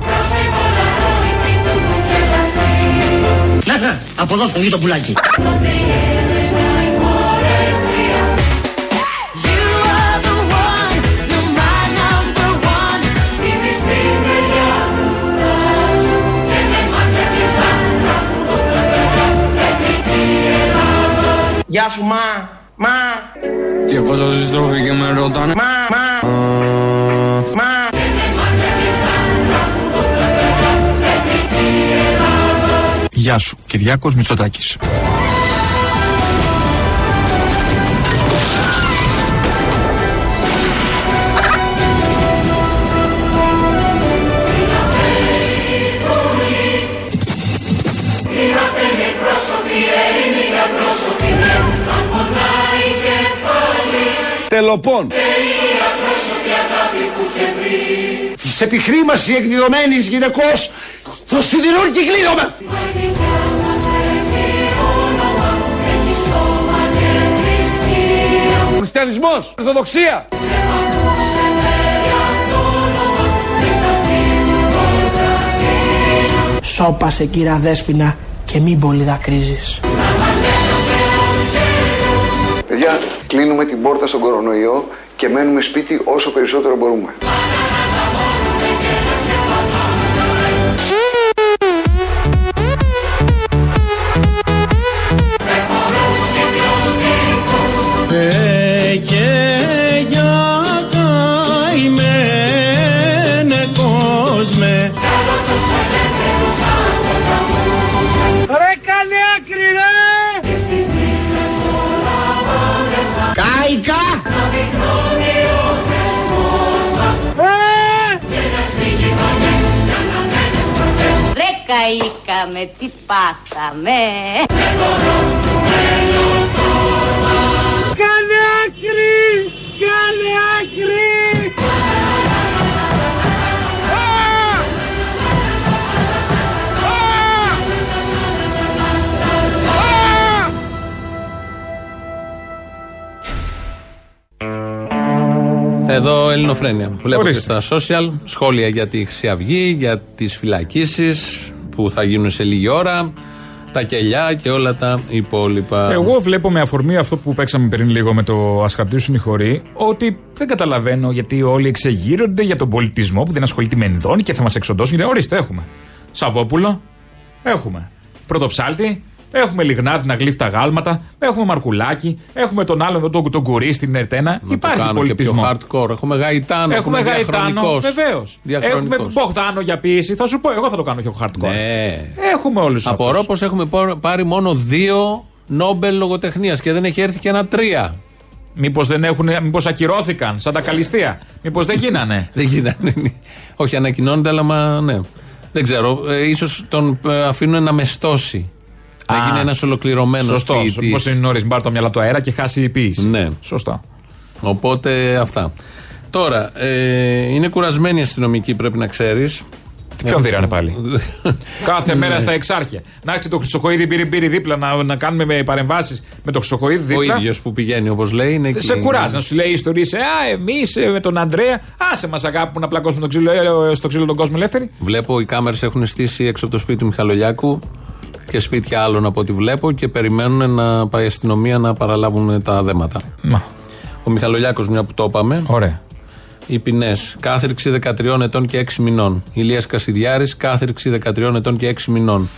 Από εδώ θα βγει το πουλάκι. Γεια σου μα, μα, Και πόσο συστροφή και με ρωτάνε. μα, μα, μα. Γεια σου, Κυριάκος Μητσοτάκης. Πελοπών. Της επιχρήμασης εκδηλωμένης γυναικός το σιδηρούν και Χριστιανισμός, Ορθοδοξία. Σώπασε κύρα Δέσποινα και μην πολύ δακρύζεις. Παιδιά, κλείνουμε την πόρτα στον κορονοϊό και μένουμε σπίτι όσο περισσότερο μπορούμε. Καήκαμε, τι πάθαμε. Κάνε άκρη! Κάνε άκρη! Εδώ Ελληνοφρένια. Βλέπω και Ορίστε. στα social σχόλια για τη Χρυσή Αυγή, για τις φυλακίσεις που θα γίνουν σε λίγη ώρα, τα κελιά και όλα τα υπόλοιπα. Εγώ βλέπω με αφορμή αυτό που παίξαμε πριν λίγο με το Α χαρτίσουν οι χωροί, ότι δεν καταλαβαίνω γιατί όλοι εξεγείρονται για τον πολιτισμό που δεν ασχολείται με ενδόνη και θα μας εξοντώσουν. Γιατί ορίστε, έχουμε. Σαββόπουλο, έχουμε. Πρωτοψάλτη, έχουμε Λιγνάδη να γλύφει τα γάλματα, έχουμε Μαρκουλάκι, έχουμε τον άλλον εδώ τον, τον Κουρί στην Ερτένα. Να το Υπάρχει κάνω και πιο πολιτισμός. hardcore. Έχουμε Γαϊτάνο, Έχουμε Γαϊτάνο, διαχρονικός. βεβαίως. Έχουμε Διαχρονικός. Μπογδάνο για ποιήση. Θα σου πω, εγώ θα το κάνω πιο hardcore. Ναι. Έχουμε όλους αυτούς. Απορώ πω έχουμε πο- πάρει μόνο δύο Νόμπελ λογοτεχνίας και δεν έχει έρθει και ένα τρία. Μήπως δεν έχουν, μήπως ακυρώθηκαν σαν τα καλυστία. Μήπως δεν γίνανε. Δεν γίνανε. Όχι, ανακοινώνεται, αλλά μα, ναι. Δεν ξέρω. Ε, ίσως τον ε, αφήνουν να μεστώσει. Να Α, γίνει ένας ολοκληρωμένος Σωστός. Μήπω είναι νωρίς μπάρει το μυαλό του αέρα και χάσει η ποιήση. Ναι. Σωστά. Οπότε αυτά. Τώρα, ε, είναι κουρασμένοι οι αστυνομικοί, πρέπει να ξέρεις. Ποιον δίρανε πάλι. Κάθε μέρα στα εξάρχεια. Να ξέρει το Χρυσοκοίδη πήρε πήρε δίπλα να, να κάνουμε παρεμβάσεις με το Χρυσοκοίδη Ο δίπλα. ίδιος που πηγαίνει, όπως λέει, είναι εκεί. Σε κουράζει να σου λέει ιστορίες. Α, εμείς με τον Ανδρέα. Άσε μας αγάπη που να πλακώσουμε τον ξύλο, ε, στο ξύλο τον κόσμο ελεύθερη. Βλέπω οι κάμερες έχουν στήσει έξω από το σπίτι του Μιχαλολιάκου και σπίτια άλλων από ό,τι βλέπω και περιμένουν να πάει η αστυνομία να παραλάβουν τα δέματα. Μα. Ο Μιχαλολιάκος, μια που το είπαμε. Ωραία. Οι ποινές. Κάθριξη 13 ετών και 6 μηνών. Ηλίας Κασιδιάρης, κάθριξη 13 ετών και 6 μηνών.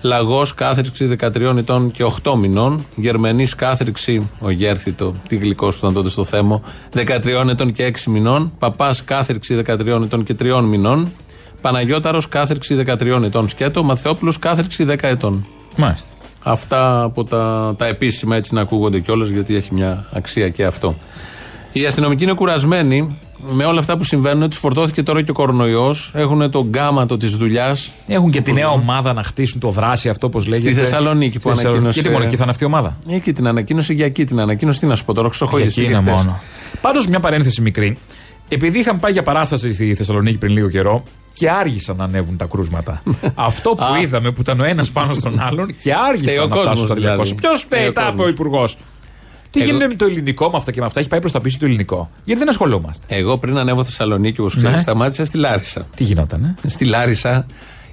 Λαγός, κάθριξη 13 ετών και 8 μηνών. Γερμενής, κάθριξη, ο Γέρθητο, τι γλυκός που ήταν τότε στο θέμα, 13 ετών και 6 μηνών. Παπάς, κάθριξη 13 ετών και 3 μηνών. Παναγιώταρος, κάθριξη 13 ετών σκέτο. Μαθεόπουλος, κάθριξη 10 ετών. Μάλιστα. Αυτά από τα, τα επίσημα έτσι να ακούγονται κιόλας, γιατί έχει μια αξία και αυτό. Οι αστυνομικοί είναι κουρασμένοι με όλα αυτά που συμβαίνουν. Τους φορτώθηκε τώρα και ο κορονοϊός. Έχουν τον γκάματο της δουλειάς. Έχουν και τη νέα ομάδα να χτίσουν το δράση αυτό, όπω λέγεται. Θεσσαλονίκη που Στη Θεσσαλονίκη. ανακοίνωσε- Γιατί μόνο εκεί θα είναι αυτή η ομάδα; Εκεί την ανακοίνωσε, για εκεί την ανακοίνωσε. Τι να σου πω τώρα, Για ξοχοίδη. εκεί είναι μόνο. Πάντως, μια παρένθεση μικρή. Επειδή είχαμε πάει για παράσταση στη Θεσσαλονίκη πριν λίγο καιρό και άργησαν να ανέβουν τα κρούσματα. Αυτό που Α. είδαμε που ήταν ο ένας πάνω στον άλλον και Φταίει ο άργησαν να φτάσουν κόσμος στα 200. δηλαδή. Ποιος Φταίει φταίει, ο τα είπε ο κόσμος. Υπουργός; Τι Εγώ- γίνεται με το ελληνικό με αυτά και με αυτά, έχει πάει προς τα πίσω το ελληνικό; Γιατί δεν ασχολούμαστε. Εγώ πριν ανέβω Θεσσαλονίκη, όπως ξέρεις, Ναι. σταμάτησα στη Λάρισα. Τι γινότανε; Στη Λάρισα.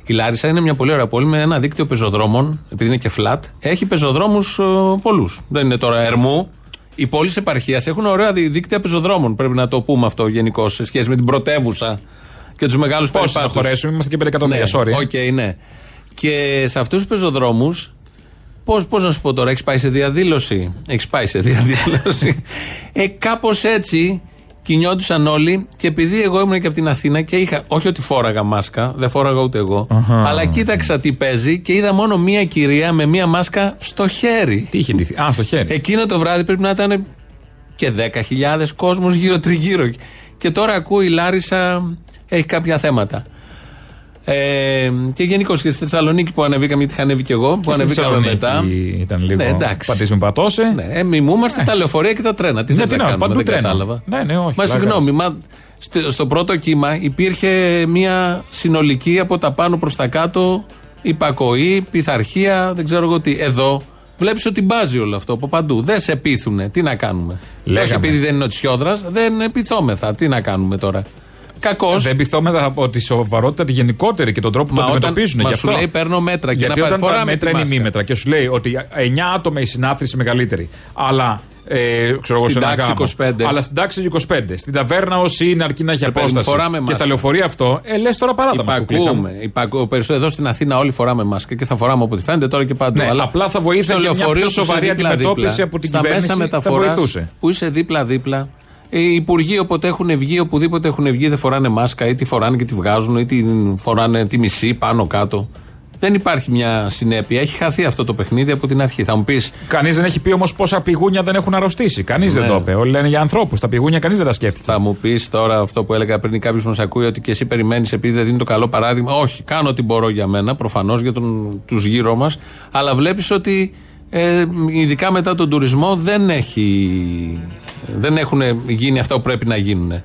Η Λάρισα είναι μια πολύ ωραία πόλη με ένα δίκτυο πεζοδρόμων, επειδή είναι και flat. Έχει πεζοδρόμους πολλούς. Δεν είναι τώρα Ερμού. Οι πόλεις επαρχίας έχουν ωραία δι- δίκτυα πεζοδρόμων. Πρέπει να το πούμε αυτό γενικώς σε σχέση με την πρωτεύουσα και τους μεγάλους Πώ να χωρέσουμε, είμαστε και 5 εκατομμύρια, ναι, sorry. OK, ναι. Και σε αυτούς τους πεζοδρόμους, πώς πώς να σου πω τώρα, έχεις πάει σε διαδήλωση; Έχεις πάει σε διαδήλωση. ε, κάπως έτσι κινιόντουσαν όλοι και επειδή εγώ ήμουν και από την Αθήνα και είχα, όχι ότι φόραγα μάσκα, δεν φόραγα ούτε εγώ, Αχα. αλλά κοίταξα τι παίζει και είδα μόνο μία κυρία με μία μάσκα στο χέρι. Τι είχε ντυθεί; Α, στο χέρι. Εκείνο το βράδυ πρέπει να ήταν και 10.000 κόσμος γύρω τριγύρω. Και τώρα ακούει η Λάρισα έχει κάποια θέματα. Ε, και γενικώ και στη Θεσσαλονίκη που ανεβήκαμε, γιατί είχα ανέβει και εγώ, που Και στη ανεβήκαμε Θεσσαλονίκη μετά. Ήταν λίγο. Ναι, εντάξει. Πατήσει με πατώσε. Ναι, ε, μιμούμαστε τα λεωφορεία και τα τρένα. Τι Ναι, θες τι να να, κάνουμε, παντού δεν τρένα. κατάλαβα. Ναι, ναι, όχι, Μα πλάκα συγγνώμη, μα στο, στο πρώτο κύμα υπήρχε μια συνολική από τα πάνω προς τα κάτω υπακοή, πειθαρχία, δεν ξέρω εγώ τι. Εδώ βλέπεις ότι μπάζει όλο αυτό από παντού. Δεν σε πείθουνε. Τι να κάνουμε. Και Λέγαμε. όχι επειδή δεν είναι ο Τσιόδρας, δεν επιθόμεθα. Τι να κάνουμε τώρα. Κακώ. Δεν πειθόμεθα από τη σοβαρότητα τη γενικότερη και τον τρόπο που Μα το όταν- αντιμετωπίζουν. μα Γι' σου αυτό. λέει, παίρνω μέτρα και Γιατί να όταν φοράμε τα τη μέτρα είναι μάσκα. ημίμετρα και σου λέει ότι 9 άτομα η συνάθρηση μεγαλύτερη. Αλλά. Ε, ξέρω εγώ, Στην σε ένα τάξη γάμο. 25. Αλλά στην τάξη 25. Στην ταβέρνα όσοι είναι αρκεί να έχει παιδί μου, απόσταση. φοράμε Και μάσκα. στα λεωφορεία αυτό, ε, λες τώρα παράτα μας που κλείτσαμε. Υπακούμε. Υπακούμε. Περισσότερο εδώ στην Αθήνα όλοι φοράμε μάσκα και θα φοράμε από ό,τι φαίνεται τώρα και παντού. Ναι, απλά θα βοήθησε στο μια λεωφορείο πιο που είσαι σοβαρή δίπλα-δίπλα, αντιμετώπιση από την στα κυβέρνηση μέσα θα μεταφοράς βοηθούσε. Που είσαι δίπλα-δίπλα. Οι υπουργοί όποτε έχουν βγει, οπουδήποτε έχουν βγει, δεν φοράνε μάσκα ή τη φοράνε και τη βγάζουν ή τη φοράνε τη μισή πάνω κάτω. Δεν υπάρχει μια συνέπεια. Έχει χαθεί αυτό το παιχνίδι από την αρχή. Θα μου πει. Κανείς δεν έχει πει όμως πόσα πηγούνια δεν έχουν αρρωστήσει. Κανείς δεν Ναι. το είπε. Όλοι λένε για ανθρώπους. Τα πηγούνια κανείς δεν τα σκέφτηκε. Θα μου πεις τώρα αυτό που έλεγα πριν κάποιος μας ακούει ότι και εσύ περιμένεις επειδή δεν δίνει το καλό παράδειγμα. Όχι, κάνω ό,τι μπορώ για μένα, προφανώς για τους γύρω μας. Αλλά βλέπεις ότι ε, ειδικά μετά τον τουρισμό δεν, έχει, δεν έχουν γίνει αυτά που πρέπει να γίνουν.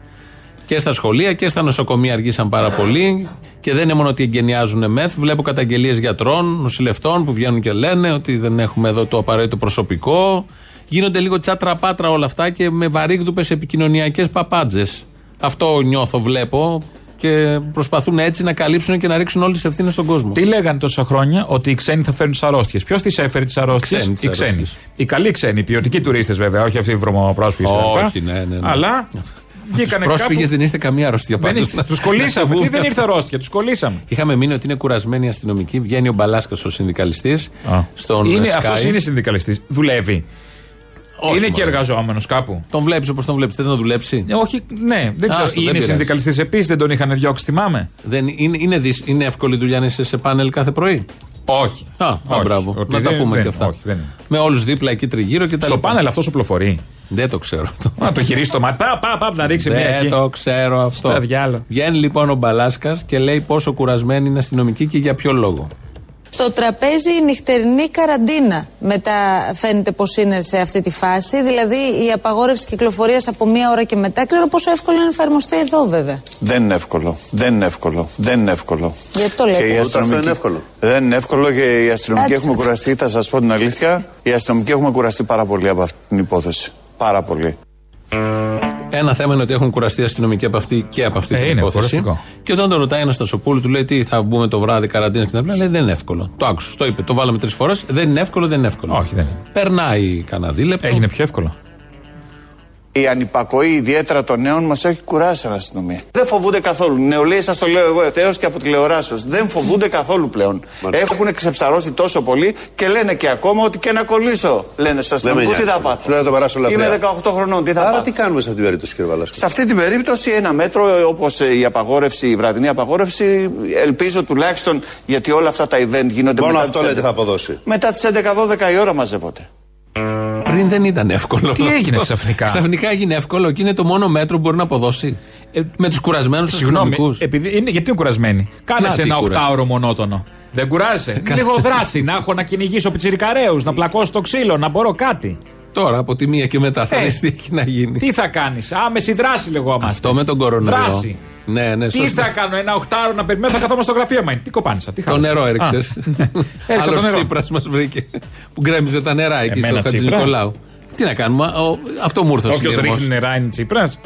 Και στα σχολεία και στα νοσοκομεία αργήσαν πάρα πολύ. Και δεν είναι μόνο ότι εγκαινιάζουν μεθ. Βλέπω καταγγελίες γιατρών, νοσηλευτών που βγαίνουν και λένε ότι δεν έχουμε εδώ το απαραίτητο προσωπικό. Γίνονται λίγο τσάτρα πάτρα όλα αυτά και με βαρύγδουπες επικοινωνιακές παπάντζες. Αυτό νιώθω, βλέπω. Και προσπαθούν έτσι να καλύψουν και να ρίξουν όλες τις ευθύνες στον κόσμο. Τι λέγανε τόσα χρόνια; Ότι οι ξένοι θα φέρουν τις αρρώστιες. Ποιος τις έφερε τις αρρώστιες, Ξένοι τις οι ξένοι. αρρώστιες. Οι καλοί ξένοι, οι ποιοτικοί τουρίστες βέβαια, όχι αυτοί οι βρωμοπρόσφυγες. Όχι, ναι, ναι, ναι. Αλλά βγήκανε Πρόσφυγες κάπου. δεν είστε καμία αρρώστια Δεν πάντως. ήρθε- Τους κολλήσαμε. Τι δεν ήρθε αρρώστια, τους κολλήσαμε. Είχαμε μείνει ότι είναι κουρασμένοι οι αστυνομικοί. Βγαίνει ο Μπαλάσκας ο συνδικαλιστής στον Είναι, Sky. αυτός είναι συνδικαλιστής. Δουλεύει. Όχι, είναι και μωρέ. εργαζόμενος κάπου. Τον βλέπεις όπως τον βλέπεις. Θες να δουλέψει; Ε, όχι, ναι, δεν ξέρω. Άστο, δεν είναι πειράζει. συνδικαλιστή επίσης, δεν τον είχαν διώξει, θυμάμαι. Δεν, είναι, είναι, δυσ- είναι εύκολη δουλειά να είσαι σε πάνελ κάθε πρωί; Όχι. Α, α, Όχι. μπράβο. Ότι να τα δεν- πούμε δεν- και αυτά. όχι, δεν είναι. Με όλους δίπλα εκεί τριγύρω και τα Στο λοιπά. πάνελ αυτός οπλοφορεί. Δεν το ξέρω αυτό. Να το χειρίσει το μάτι. Πά, πά, πά, να ρίξει μια Δεν εκεί. το ξέρω αυτό. Στα διάλο. Βγαίνει λοιπόν ο Μπαλάσκας και λέει πόσο κουρασμένοι είναι αστυνομικοί και για ποιο λόγο. Στο τραπέζι η νυχτερινή καραντίνα μετά φαίνεται πως είναι σε αυτή τη φάση, δηλαδή η απαγόρευση κυκλοφορίας από μία ώρα και μετά. Ξέρω πόσο εύκολο είναι να εφαρμοστεί εδώ βέβαια. Δεν είναι εύκολο. Δεν είναι εύκολο. Δεν είναι εύκολο. Γιατί το λέτε. Και οι Ούτε αυτό αστυνομικοί- είναι εύκολο. Δεν είναι εύκολο και οι αστυνομικοί Κάτσε. έχουμε κουραστεί, θα σας πω την αλήθεια. Οι αστυνομικοί έχουμε κουραστεί πάρα πολύ από αυτή την υπόθεση. Πάρα πολύ. Ένα θέμα είναι ότι έχουν κουραστεί οι αστυνομικοί από αυτή και από αυτή Ε, την είναι υπόθεση. κουραστικό. Και όταν τον ρωτάει ένας Στασοπούλου, του λέει τι θα μπούμε το βράδυ καραντίνας και τα λοιπά, λέει δεν είναι εύκολο. Το άκουσα, το είπε, το βάλαμε τρεις φορές. Δεν είναι εύκολο, δεν είναι εύκολο. Όχι, δεν είναι. Περνάει κανένα δίλεπτο. Έγινε πιο εύκολο. Η ανυπακοή ιδιαίτερα των νέων μας έχει κουράσει στην αστυνομία. Δεν φοβούνται καθόλου. Νεολαίοι, σας το λέω εγώ ευθέως και από τηλεοράσεως. Δεν φοβούνται καθόλου πλέον. Έχουν ξεψαρώσει τόσο πολύ και λένε και ακόμα ότι και να κολλήσω. Λένε στους αστυνομικούς τι θα πάθω; Σου λέω να το περάσω Είμαι λαθρέα. 18 χρονών, τι θα Άρα πάθω; τι κάνουμε σε αυτή την περίπτωση, κύριε Βαλάσκο; Σε αυτή την περίπτωση ένα μέτρο όπως η απαγόρευση, η βραδινή απαγόρευση, ελπίζω τουλάχιστον γιατί όλα αυτά τα event γίνονται Μόνο μετά αυτό τις λέτε 11. θα αποδώσει. Μετά τις 11-12 η ώρα μαζεύονται. Πριν δεν ήταν εύκολο. Τι έγινε Αυτό. ξαφνικά; Ξαφνικά έγινε εύκολο και είναι το μόνο μέτρο που μπορεί να αποδώσει. με τους κουρασμένους Συγγνώμη, αστυνομικούς. επειδή είναι, γιατί είναι κουρασμένοι; Κάνε Να, τι ένα κούραση. οκτάωρο μονότονο. Δεν κουράζεσαι; Λίγο δράση, να έχω να κυνηγήσω πιτσιρικαρέους, να πλακώσω το ξύλο, να μπορώ κάτι. Τώρα από τη μία και μετά θα Ε, δεις τι έχει να γίνει. Τι θα κάνεις, Άμεση δράση λεγόμαστε. Αυτό με τον κορονοϊό. Δράση. Ναι, ναι, Τι σωστά. θα κάνω, ένα οχτάρο να περιμένω, θα καθόμαστε στο γραφείο μα. Τι κοπάνισα, τι Το χάλασα. νερό Α, έριξες. Έριξα το Άλλος νερό. Τσίπρας μας βρήκε. Που γκρέμιζε τα νερά εκεί Εμένα στο Χατζη Τσίπρα; Νικολάου. Τι να κάνουμε, ο- αυτό μου ήρθε ο Όποιος συνδυασμός. ρίχνει νερά είναι Τσίπρας.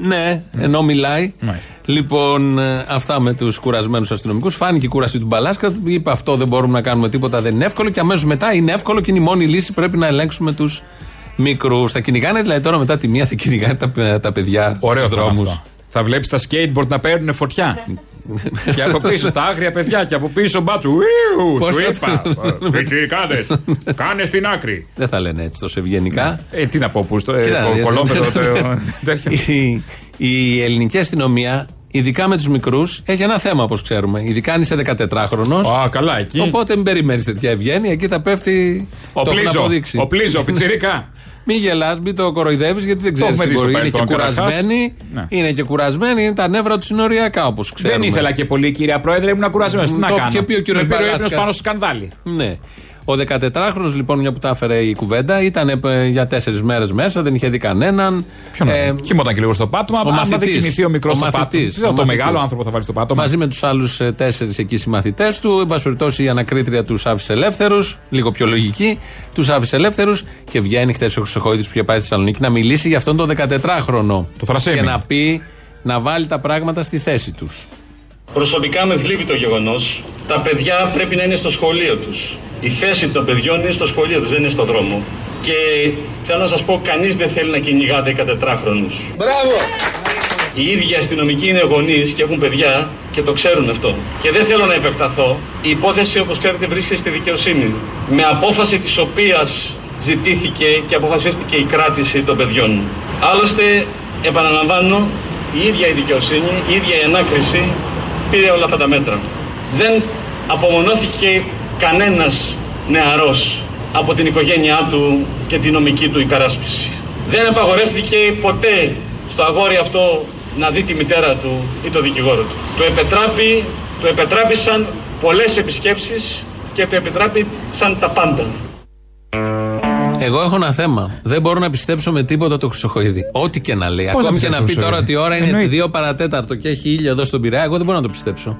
Ναι, ενώ μιλάει. Μάλιστα. Λοιπόν, ε, αυτά με τους κουρασμένους αστυνομικούς. Φάνηκε η κούραση του Μπαλάσκα. Είπε αυτό δεν μπορούμε να κάνουμε τίποτα, δεν είναι εύκολο. Και αμέσως μετά είναι εύκολο και είναι η μόνη λύση. Πρέπει να ελέγξουμε τους μικρούς. Θα κυνηγάνε δηλαδή τώρα μετά τη μία θα κυνηγάνε τα, τα παιδιά Ωραίο στους θα είναι δρόμου. Αυτό. Θα βλέπεις τα skateboard να παίρνουν φωτιά. και από πίσω τα άγρια παιδιά και από πίσω μπάτσου. Ιου, Πώς Σου θα- είπα. Πιτσιρικάδες. Κάνε στην άκρη. Δεν θα λένε έτσι τόσο ευγενικά. Ε, τι να πω, που στο. Κοίτα να δεις. Κολόμετρο. τέτοιο. η, η ελληνική αστυνομία, ειδικά με τους μικρούς, έχει ένα θέμα όπως ξέρουμε. Ειδικά αν είσαι 14χρονο. Α, καλά, εκεί. Οπότε μην περιμένεις τέτοια ευγένεια. Εκεί θα πέφτει Ο το έχουν Πλίζο. αποδείξει. Ο Πλίζο, πιτσιρίκα. Μη γελάς, μην το κοροϊδεύεις γιατί δεν ξέρεις έχουμε τι δει στο μπορεί. Είναι και παρελθόν, καταρχάς. κουρασμένοι. Ναι. Είναι και κουρασμένοι, είναι τα νεύρα του συνοριακά όπως ξέρουμε. Δεν ήθελα και πολύ, κυρία Πρόεδρε, ήμουν κουρασμένος. Τι Μ, να το κάνω; είχε πει ο κύριος Με πήρε ο ύπνος Μπαλάσκας. πάνω στο σκανδάλι. Ναι. Ο 14χρονο λοιπόν, μια που τα έφερε η κουβέντα, ήταν ε, για τέσσερις μέρες μέσα, δεν είχε δει κανέναν. Ποιον ε, Κοιμόταν και λίγο στο πάτωμα. ο Αν δεν μαθητής. κοιμηθεί ο μικρός Ο στο πάτωμα. μαθητής. Τι θα Ο το μαθητής. μεγάλο άνθρωπο θα βάλει στο πάτωμα. Μαζί με τους άλλους τέσσερις εκεί συμμαθητές του. Εν πάση περιπτώσει, η ανακρίτρια τους άφησε ελεύθερους, λίγο πιο λογική, τους άφησε ελεύθερους και βγαίνει χθες ο Χρυσοχοίδης που είχε πάει στη Θεσσαλονίκη να μιλήσει για αυτόν τον 14χρονο. Το θρασέμι. Και να πει, να βάλει τα πράγματα στη θέση τους. Προσωπικά με θλίβει το γεγονός. Τα παιδιά πρέπει να είναι στο σχολείο τους. Η θέση των παιδιών είναι στο σχολείο τους, δεν είναι στο δρόμο. Και θέλω να σας πω, κανείς δεν θέλει να κυνηγά 14χρονου. Μπράβο! Οι ίδιοι αστυνομικοί είναι γονείς και έχουν παιδιά και το ξέρουν αυτό. Και δεν θέλω να επεκταθώ. Η υπόθεση, όπως ξέρετε, βρίσκεται στη δικαιοσύνη. Με απόφαση της οποίας ζητήθηκε και αποφασίστηκε η κράτηση των παιδιών. Άλλωστε, επαναλαμβάνω, η ίδια η δικαιοσύνη, η ίδια η ανάκριση πήρε όλα αυτά τα μέτρα. Δεν απομονώθηκε κανένας νεαρός από την οικογένειά του και την νομική του υπεράσπιση. Δεν απαγορεύτηκε ποτέ στο αγόρι αυτό να δει τη μητέρα του ή το δικηγόρο του. Το επετράπη, το επετράπησαν πολλές επισκέψεις και το επιτράπησαν τα πάντα. Εγώ έχω ένα θέμα. Δεν μπορώ να πιστέψω με τίποτα το Χρυσοχοίδη. Ό,τι και να λέει. Πώς Ακόμη να και να πει πιστέψεις, τώρα Χρυσοχοίδη; ότι η ώρα είναι Εννοείται. 2 παρατέταρτο και έχει ήλιο εδώ στον Πειραιά, εγώ δεν μπορώ να το πιστέψω.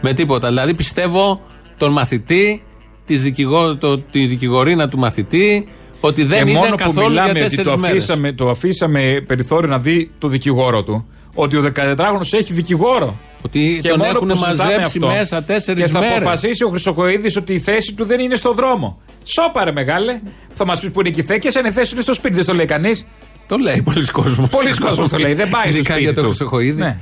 Με τίποτα. Δηλαδή πιστεύω τον μαθητή, της δικηγό, το, τη δικηγορίνα του μαθητή, ότι δεν και είδε μόνο που καθόλου για μιλάμε ότι τέσσερις το μέρες. αφήσαμε, το αφήσαμε περιθώριο να δει το δικηγόρο του. Ότι ο 14χρονο έχει δικηγόρο. Ότι και τον μόνο έχουν που συζητάμε μαζέψει αυτό, μέσα τέσσερις Και θα μέρες. αποφασίσει ο Χρυσοκοίδης ότι η θέση του δεν είναι στο δρόμο. Σώπαρε μεγάλε. Θα μας πεις που είναι και η θέση, και αν η θέση του είναι στο σπίτι, δεν το λέει κανείς. Το λέει πολλοί κόσμος. Πολλοί κόσμος το λέει. Δεν πάει στο Ειδικά σπίτι για τον του. Χρυσοχοίδη. Ναι.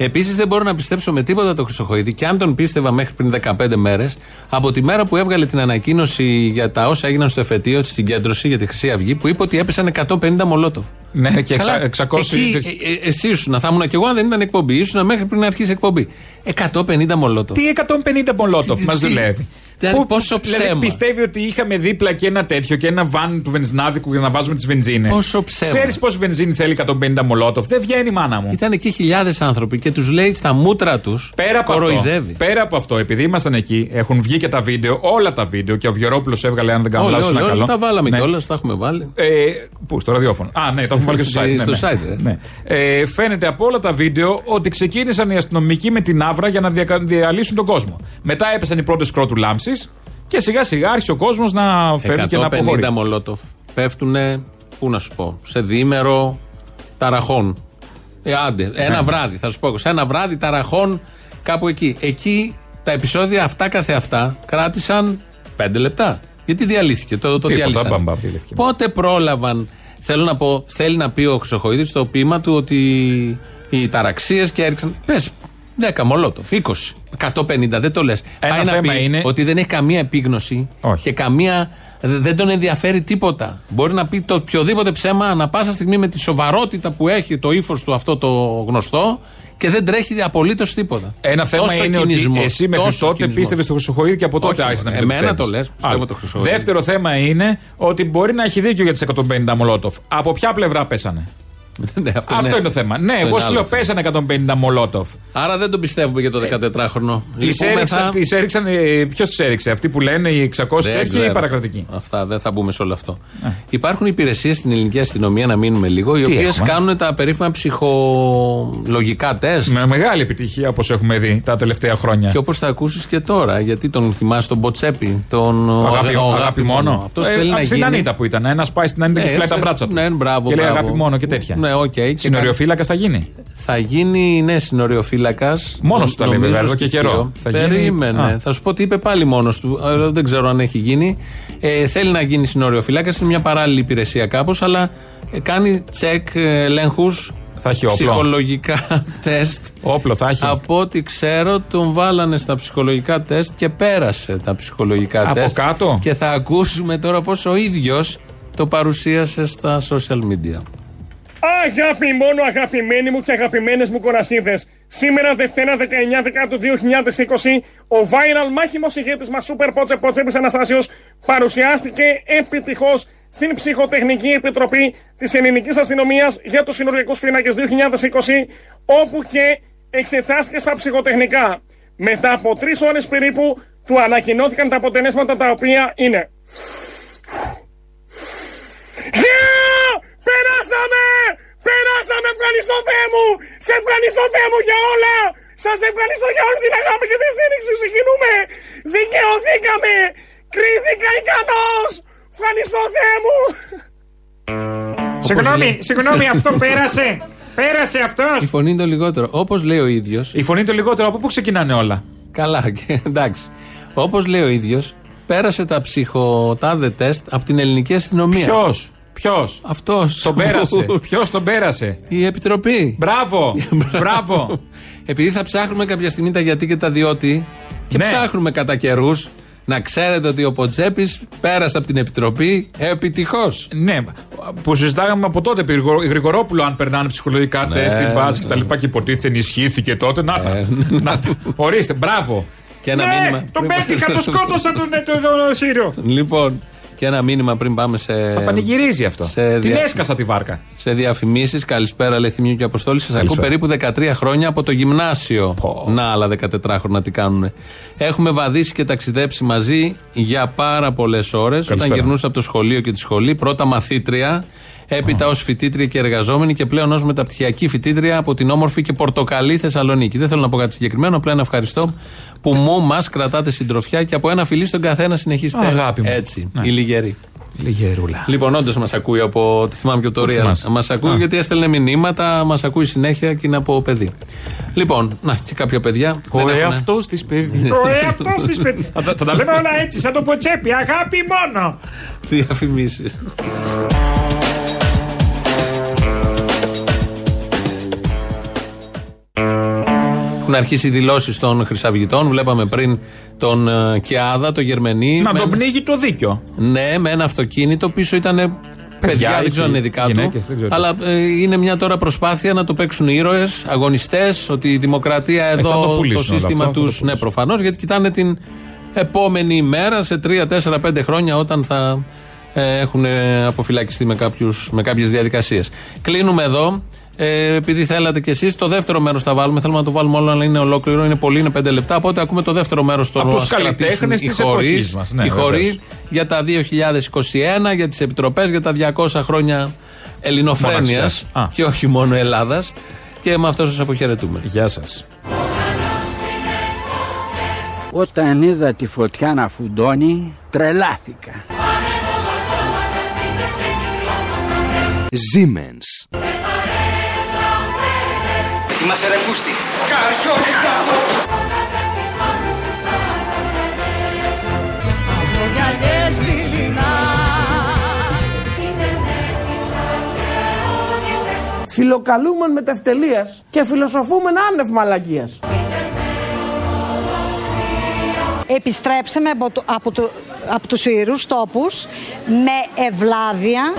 Επίσης δεν μπορώ να πιστέψω με τίποτα τον Χρυσοχοίδη και αν τον πίστευα μέχρι πριν 15 μέρες, από τη μέρα που έβγαλε την ανακοίνωση για τα όσα έγιναν στο εφετείο στη συγκέντρωση για τη Χρυσή Αυγή, που είπε ότι έπεσαν 150 μολότοφ. Ναι, και Καλά, εξα- 600. Εκεί, ε, ε, εσύ ήσουν, θα ήμουν κι εγώ αν δεν ήταν εκπομπή. Ήσουν μέχρι πριν αρχίσει εκπομπή. 150 μολότοφ. Τι 150 μολότοφ Τι- μας τι- δουλεύει; δηλαδή, πόσο ψέμα. Δηλαδή πιστεύει ότι είχαμε δίπλα και ένα τέτοιο και ένα βαν του βενζινάδικου για να βάζουμε τις βενζίνες; Πόσο ψέμα. Ξέρεις πόση βενζίνη θέλει 150 μολότοφ; Δεν βγαίνει μάνα μου. Ήταν εκεί χιλιάδες άνθρωποι και τους λέει στα μούτρα τους. Πέρα από, αυτό, κοροϊδεύει. πέρα από αυτό, επειδή ήμασταν εκεί, έχουν βγει και τα βίντεο, όλα τα βίντεο και ο Βιερόπουλος έβγαλε, αν δεν κάνω Όλοι, λάθος, όλοι, ένα όλοι, καλό. τα βάλαμε Ναι. κιόλας, τα έχουμε βάλει. Ε, πού, στο ραδιόφωνο. Α, ναι, το έχουμε βάλει και στο site. ναι, Στο ναι. site, ρε. Ναι. Ε, φαίνεται από όλα τα βίντεο ότι ξεκίνησαν οι αστυνομικοί με την άβρα για να δια- διαλύσουν τον κόσμο. Μετά έπεσαν οι πρώτες κρότου λάμψη και σιγά σιγά άρχισε ο κόσμος να φεύγει και να αποχωρεί. 150 μολότοφ πέφτουνε, πού να σου πω, σε διήμερο ταραχών. Ε, άντε, ένα Ναι. βράδυ, θα σου πω. Σε ένα βράδυ ταραχών κάπου εκεί. Εκεί τα επεισόδια αυτά καθεαυτά κράτησαν 5 λεπτά. Γιατί διαλύθηκε, το, το Τίποτα, διάλυσαν. μπαμ, μπαμ, διαλύθηκε. Πότε πρόλαβαν, θέλω να πω, θέλει να πει ο Χρυσοχοίδης στο ποίημα του ότι οι ταραξίες και έριξαν. Πες 10 μολότοφ, 20, 150, δεν το λες. Ένα Πάει να θέμα πει είναι- ότι δεν έχει καμία επίγνωση και καμία. Δεν τον ενδιαφέρει τίποτα. Μπορεί να πει το οποιοδήποτε ψέμα ανα πάσα στιγμή με τη σοβαρότητα που έχει το ύφος του αυτό το γνωστό και δεν τρέχει απολύτως τίποτα. Ένα θέμα Τόσο είναι κινησμός, ότι εσύ μέχρι τόσο τότε κινησμός. πίστευες στο Χρυσοχοίδη και από τότε Όχι, άρχισε να μην εμένα πιστεύεις. το λες, πιστεύω Άλλο. το Χρυσοχοίδη. Δεύτερο θέμα είναι ότι μπορεί να έχει δίκιο για τις 150 μολότοφ. Από ποια πλευρά πέσανε; Ναι, αυτό Αυτό είναι- είναι το θέμα. Ναι, αυτό εγώ είναι σου άλλο λέω θέμα. πέσανε 150 μολότοφ. Άρα δεν τον πιστεύουμε για το 14χρονο. Τις έριξαν, τις έριξαν ποιος τις έριξε, αυτοί που λένε οι 600 Δεν τέτοιοι ή οι ξέρω. παρακρατικοί; Αυτά δεν θα μπούμε σε όλο αυτό. Υπάρχουν υπηρεσίες στην ελληνική αστυνομία, να μείνουμε λίγο, οι Τι οποίες έχουμε; κάνουν τα περίφημα ψυχολογικά τεστ. Με μεγάλη επιτυχία όπως έχουμε δει τα τελευταία χρόνια. Και όπως θα ακούσεις και τώρα, γιατί τον θυμάσαι τον Μποτσέπη, τον Αγάπη, ο- αγάπη μόνο. Αυτός Ε, θέλει να από την γίνει. Ανίτα που ήταν. Ένας πάει στην Ανίτα και Ε, φυλάει τα σε- μπράτσα του. ναι, μπράβο, και λέει μπράβο. αγάπη μόνο και τέτοια. Ναι, οκ. και Συνοριοφύλακας θα γίνει; Θα γίνει, ναι, συνοριοφύλακας. Μόνος του τα λέει, βέβαια, εδώ και καιρό. Θα γίνει- Περίμενε. Α. Θα σου πω ότι είπε πάλι μόνος του. αλλά δεν ξέρω αν έχει γίνει. Ε, θέλει να γίνει συνοριοφύλακας. Είναι μια παράλληλη υπηρεσία κάπως, αλλά ε, κάνει τσεκ ελέγχους. Θα έχει όπλο; Ψυχολογικά τεστ. Όπλο θα έχει; Από ό,τι ξέρω, τον βάλανε στα ψυχολογικά τεστ και πέρασε τα ψυχολογικά Από τεστ. κάτω; Και θα ακούσουμε τώρα πώς ο ίδιος το παρουσίασε στα social media. Αγάπη μόνο αγαπημένοι μου και αγαπημένες μου κορασίδες. Σήμερα Δευτέρα 19 Δεκάτου 2020 ο viral μάχημος ηγέτης μας Σούπερ Πότσε Ποτσέπης Αναστάσιος παρουσιάστηκε επιτυχώς στην Ψυχοτεχνική Επιτροπή της Ελληνικής Αστυνομίας για τους Συνοριακούς Φύλακες 2020, όπου και εξετάστηκε στα ψυχοτεχνικά. Μετά από τρεις ώρες περίπου του ανακοινώθηκαν τα αποτελέσματα τα οποία είναι Yeah! Περάσαμε! Περάσαμε! Ευχαριστώ Θεέ μου! Σε ευχαριστώ Θεέ μου για όλα! Σας ευχαριστώ για όλη την αγάπη και τη στήριξη! Συγκινούμε! Δικαιωθήκαμε! Κρίθηκα ικανός! Ευχαριστώ Θεέ μου! Συγγνώμη, συγγνώμη, αυτό πέρασε. Πέρασε αυτός. Η φωνή είναι το λιγότερο. Όπως λέει ο ίδιος. Η φωνή είναι το λιγότερο. Από πού ξεκινάνε όλα; Καλά, και, εντάξει. Όπως λέει ο ίδιος, πέρασε τα ψυχοτάδε τεστ από την ελληνική αστυνομία. Ποιος, ποιος; Αυτός. Τον πέρασε. Ποιος τον πέρασε; Η Επιτροπή. Μπράβο. Μπράβο. Επειδή θα ψάχνουμε κάποια στιγμή τα γιατί και τα διότι και Ναι. ψάχνουμε κατά καιρούς να ξέρετε ότι ο Ποτσέπης πέρασε από την Επιτροπή επιτυχώς. Ναι, που συζητάγαμε από τότε επί Γρηγο- Γρηγορόπουλο αν περνάνε ψυχολογικά Ναι, τεστ, την μπάτς ναι. και τα λοιπά και υποτίθεται ενισχύθηκε τότε. Να τα. να τα. Ορίστε, μπράβο. Και ένα ναι, μήνυμα. τον πέτυχα, τον σκότωσα τον, τον, τον Σύριο. Λοιπόν, και ένα μήνυμα πριν πάμε σε. Θα πανηγυρίζει αυτό. σε Την δια- έσκασα τη βάρκα. Σε διαφημίσεις, καλησπέρα Λεθιμίου και Αποστόλη. Σας ακούω Καλησπέρα. περίπου 13 χρόνια από το γυμνάσιο. Να, άλλα 14 χρόνια τι κάνουν. Έχουμε βαδίσει και ταξιδέψει μαζί για πάρα πολλές ώρες. Όταν Καλησπέρα. γυρνούσα από το σχολείο και τη σχολή, πρώτα μαθήτρια, έπειτα ως φοιτήτρια και εργαζόμενη και πλέον ως μεταπτυχιακή φοιτήτρια από την όμορφη και πορτοκαλή Θεσσαλονίκη. Δεν θέλω να πω κάτι συγκεκριμένο, απλά ένα ευχαριστώ που μου μας κρατάτε συντροφιά και από ένα φιλί στον καθένα συνεχίστε. Αγάπη μου. Έτσι, Ναι. η λιγερή. Λιγερούλα. Λοιπόν, όντως μας ακούει από. Τη θυμάμαι και ο Πού Τωρία. θυμάσαι; Μας ακούει Α. γιατί έστελνε μηνύματα, μας ακούει συνέχεια και είναι από παιδί. Λοιπόν, να και κάποια παιδιά. Ο δεν έχουν- εαυτό τη παιδί. Ο εαυτό τη παιδί. Θα τα- θα τα λέμε όλα έτσι, σαν το ποτσέπι. Αγάπη μόνο. Διαφημίσεις. Έχουν αρχίσει οι δηλώσεις των Χρυσαυγητών. Βλέπαμε πριν τον ε, Κιάδα, το Γερμενή. Να με- τον πνίγει το δίκιο. Ναι, με ένα αυτοκίνητο. Πίσω ήταν παιδιά, δεν είχε ξέρω αν είναι δικά γυναίκες, του. δεν ξέρω. Αλλά ε, είναι μια τώρα προσπάθεια να το παίξουν ήρωες, αγωνιστές, ότι η δημοκρατία Ε, θα εδώ, το το, πουλήσουν όλο σύστημα αυτό, θα το τους. Ναι, προφανώς, γιατί κοιτάνε την επόμενη ημέρα, σε 3, 4, 5 χρόνια, όταν θα ε, έχουν ε, αποφυλακιστεί με, κάποιους, με κάποιες διαδικασίες. Κλείνουμε εδώ. Ε, επειδή θέλατε κι εσείς, το δεύτερο μέρος θα βάλουμε. Θέλουμε να το βάλουμε όλο, αλλά είναι ολόκληρο. Είναι πολύ, είναι 5 λεπτά. Οπότε ακούμε το δεύτερο μέρος στο Από τους Ας κρατήσουν καλλιτέχνες οι της χορείς, εποχής μας. Ναι, οι χοροί βεβαίως. για τα 2021, για τις επιτροπές, για τα 200 χρόνια ελληνοφρένειας Μοναξιάς. Α. και όχι μόνο Ελλάδας και με αυτό σας αποχαιρετούμε. Γεια σας. Όταν είδα τη φωτιά να φουντώνει, τρελάθηκα. Siemens. Είμαστε ρε πούστη. Φιλοκαλούμεν με τευτελείας και φιλοσοφούμεν άνευ μαλακίας. Επιστρέψαμε από, το, από, το, από τους ιερούς τόπους με ευλάβεια.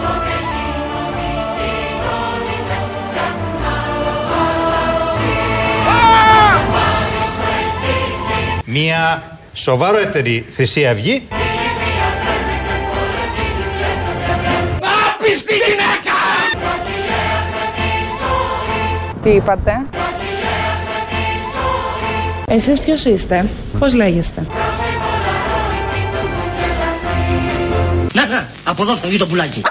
Μια σοβαρότερη Χρυσή Αυγή Άπιστη γυναίκα! Τι είπατε; Εσείς ποιος είστε, πώς λέγεστε; Να, να, από εδώ θα βγει το πουλάκι.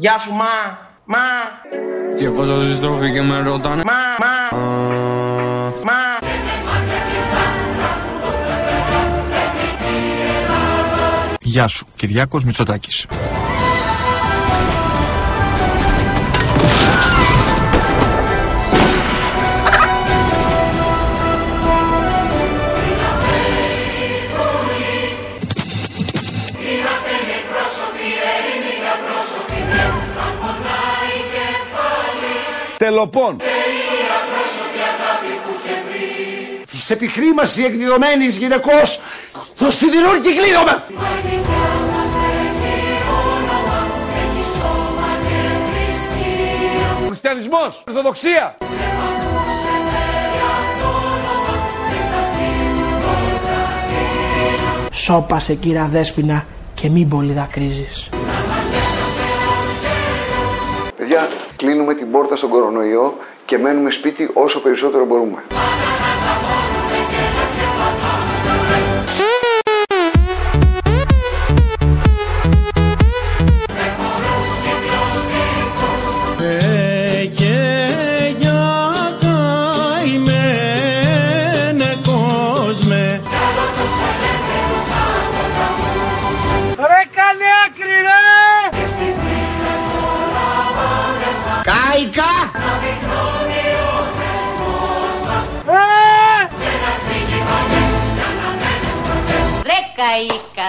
Γεια σου μα, μα, Και έχω στη στροφή και με ρωτάνε μα, μα, μα. Γεια σου, Κυριάκος Μητσοτάκης. Πελοπών. Της επιχρήμαση εκδηλωμένη γυναικός στο σιδηρούν και κλείδωμα. Χριστιανισμός, Ορθοδοξία. Σώπασε κύρα Δέσποινα και μην πολύ δακρύζεις. κλείνουμε την πόρτα στον κορονοϊό και μένουμε σπίτι όσο περισσότερο μπορούμε.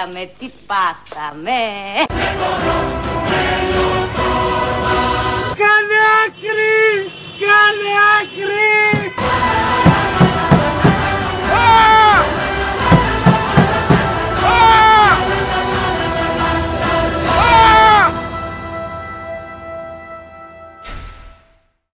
πάθαμε, τι πάθαμε. Κάνε άκρη, κάνε άκρη.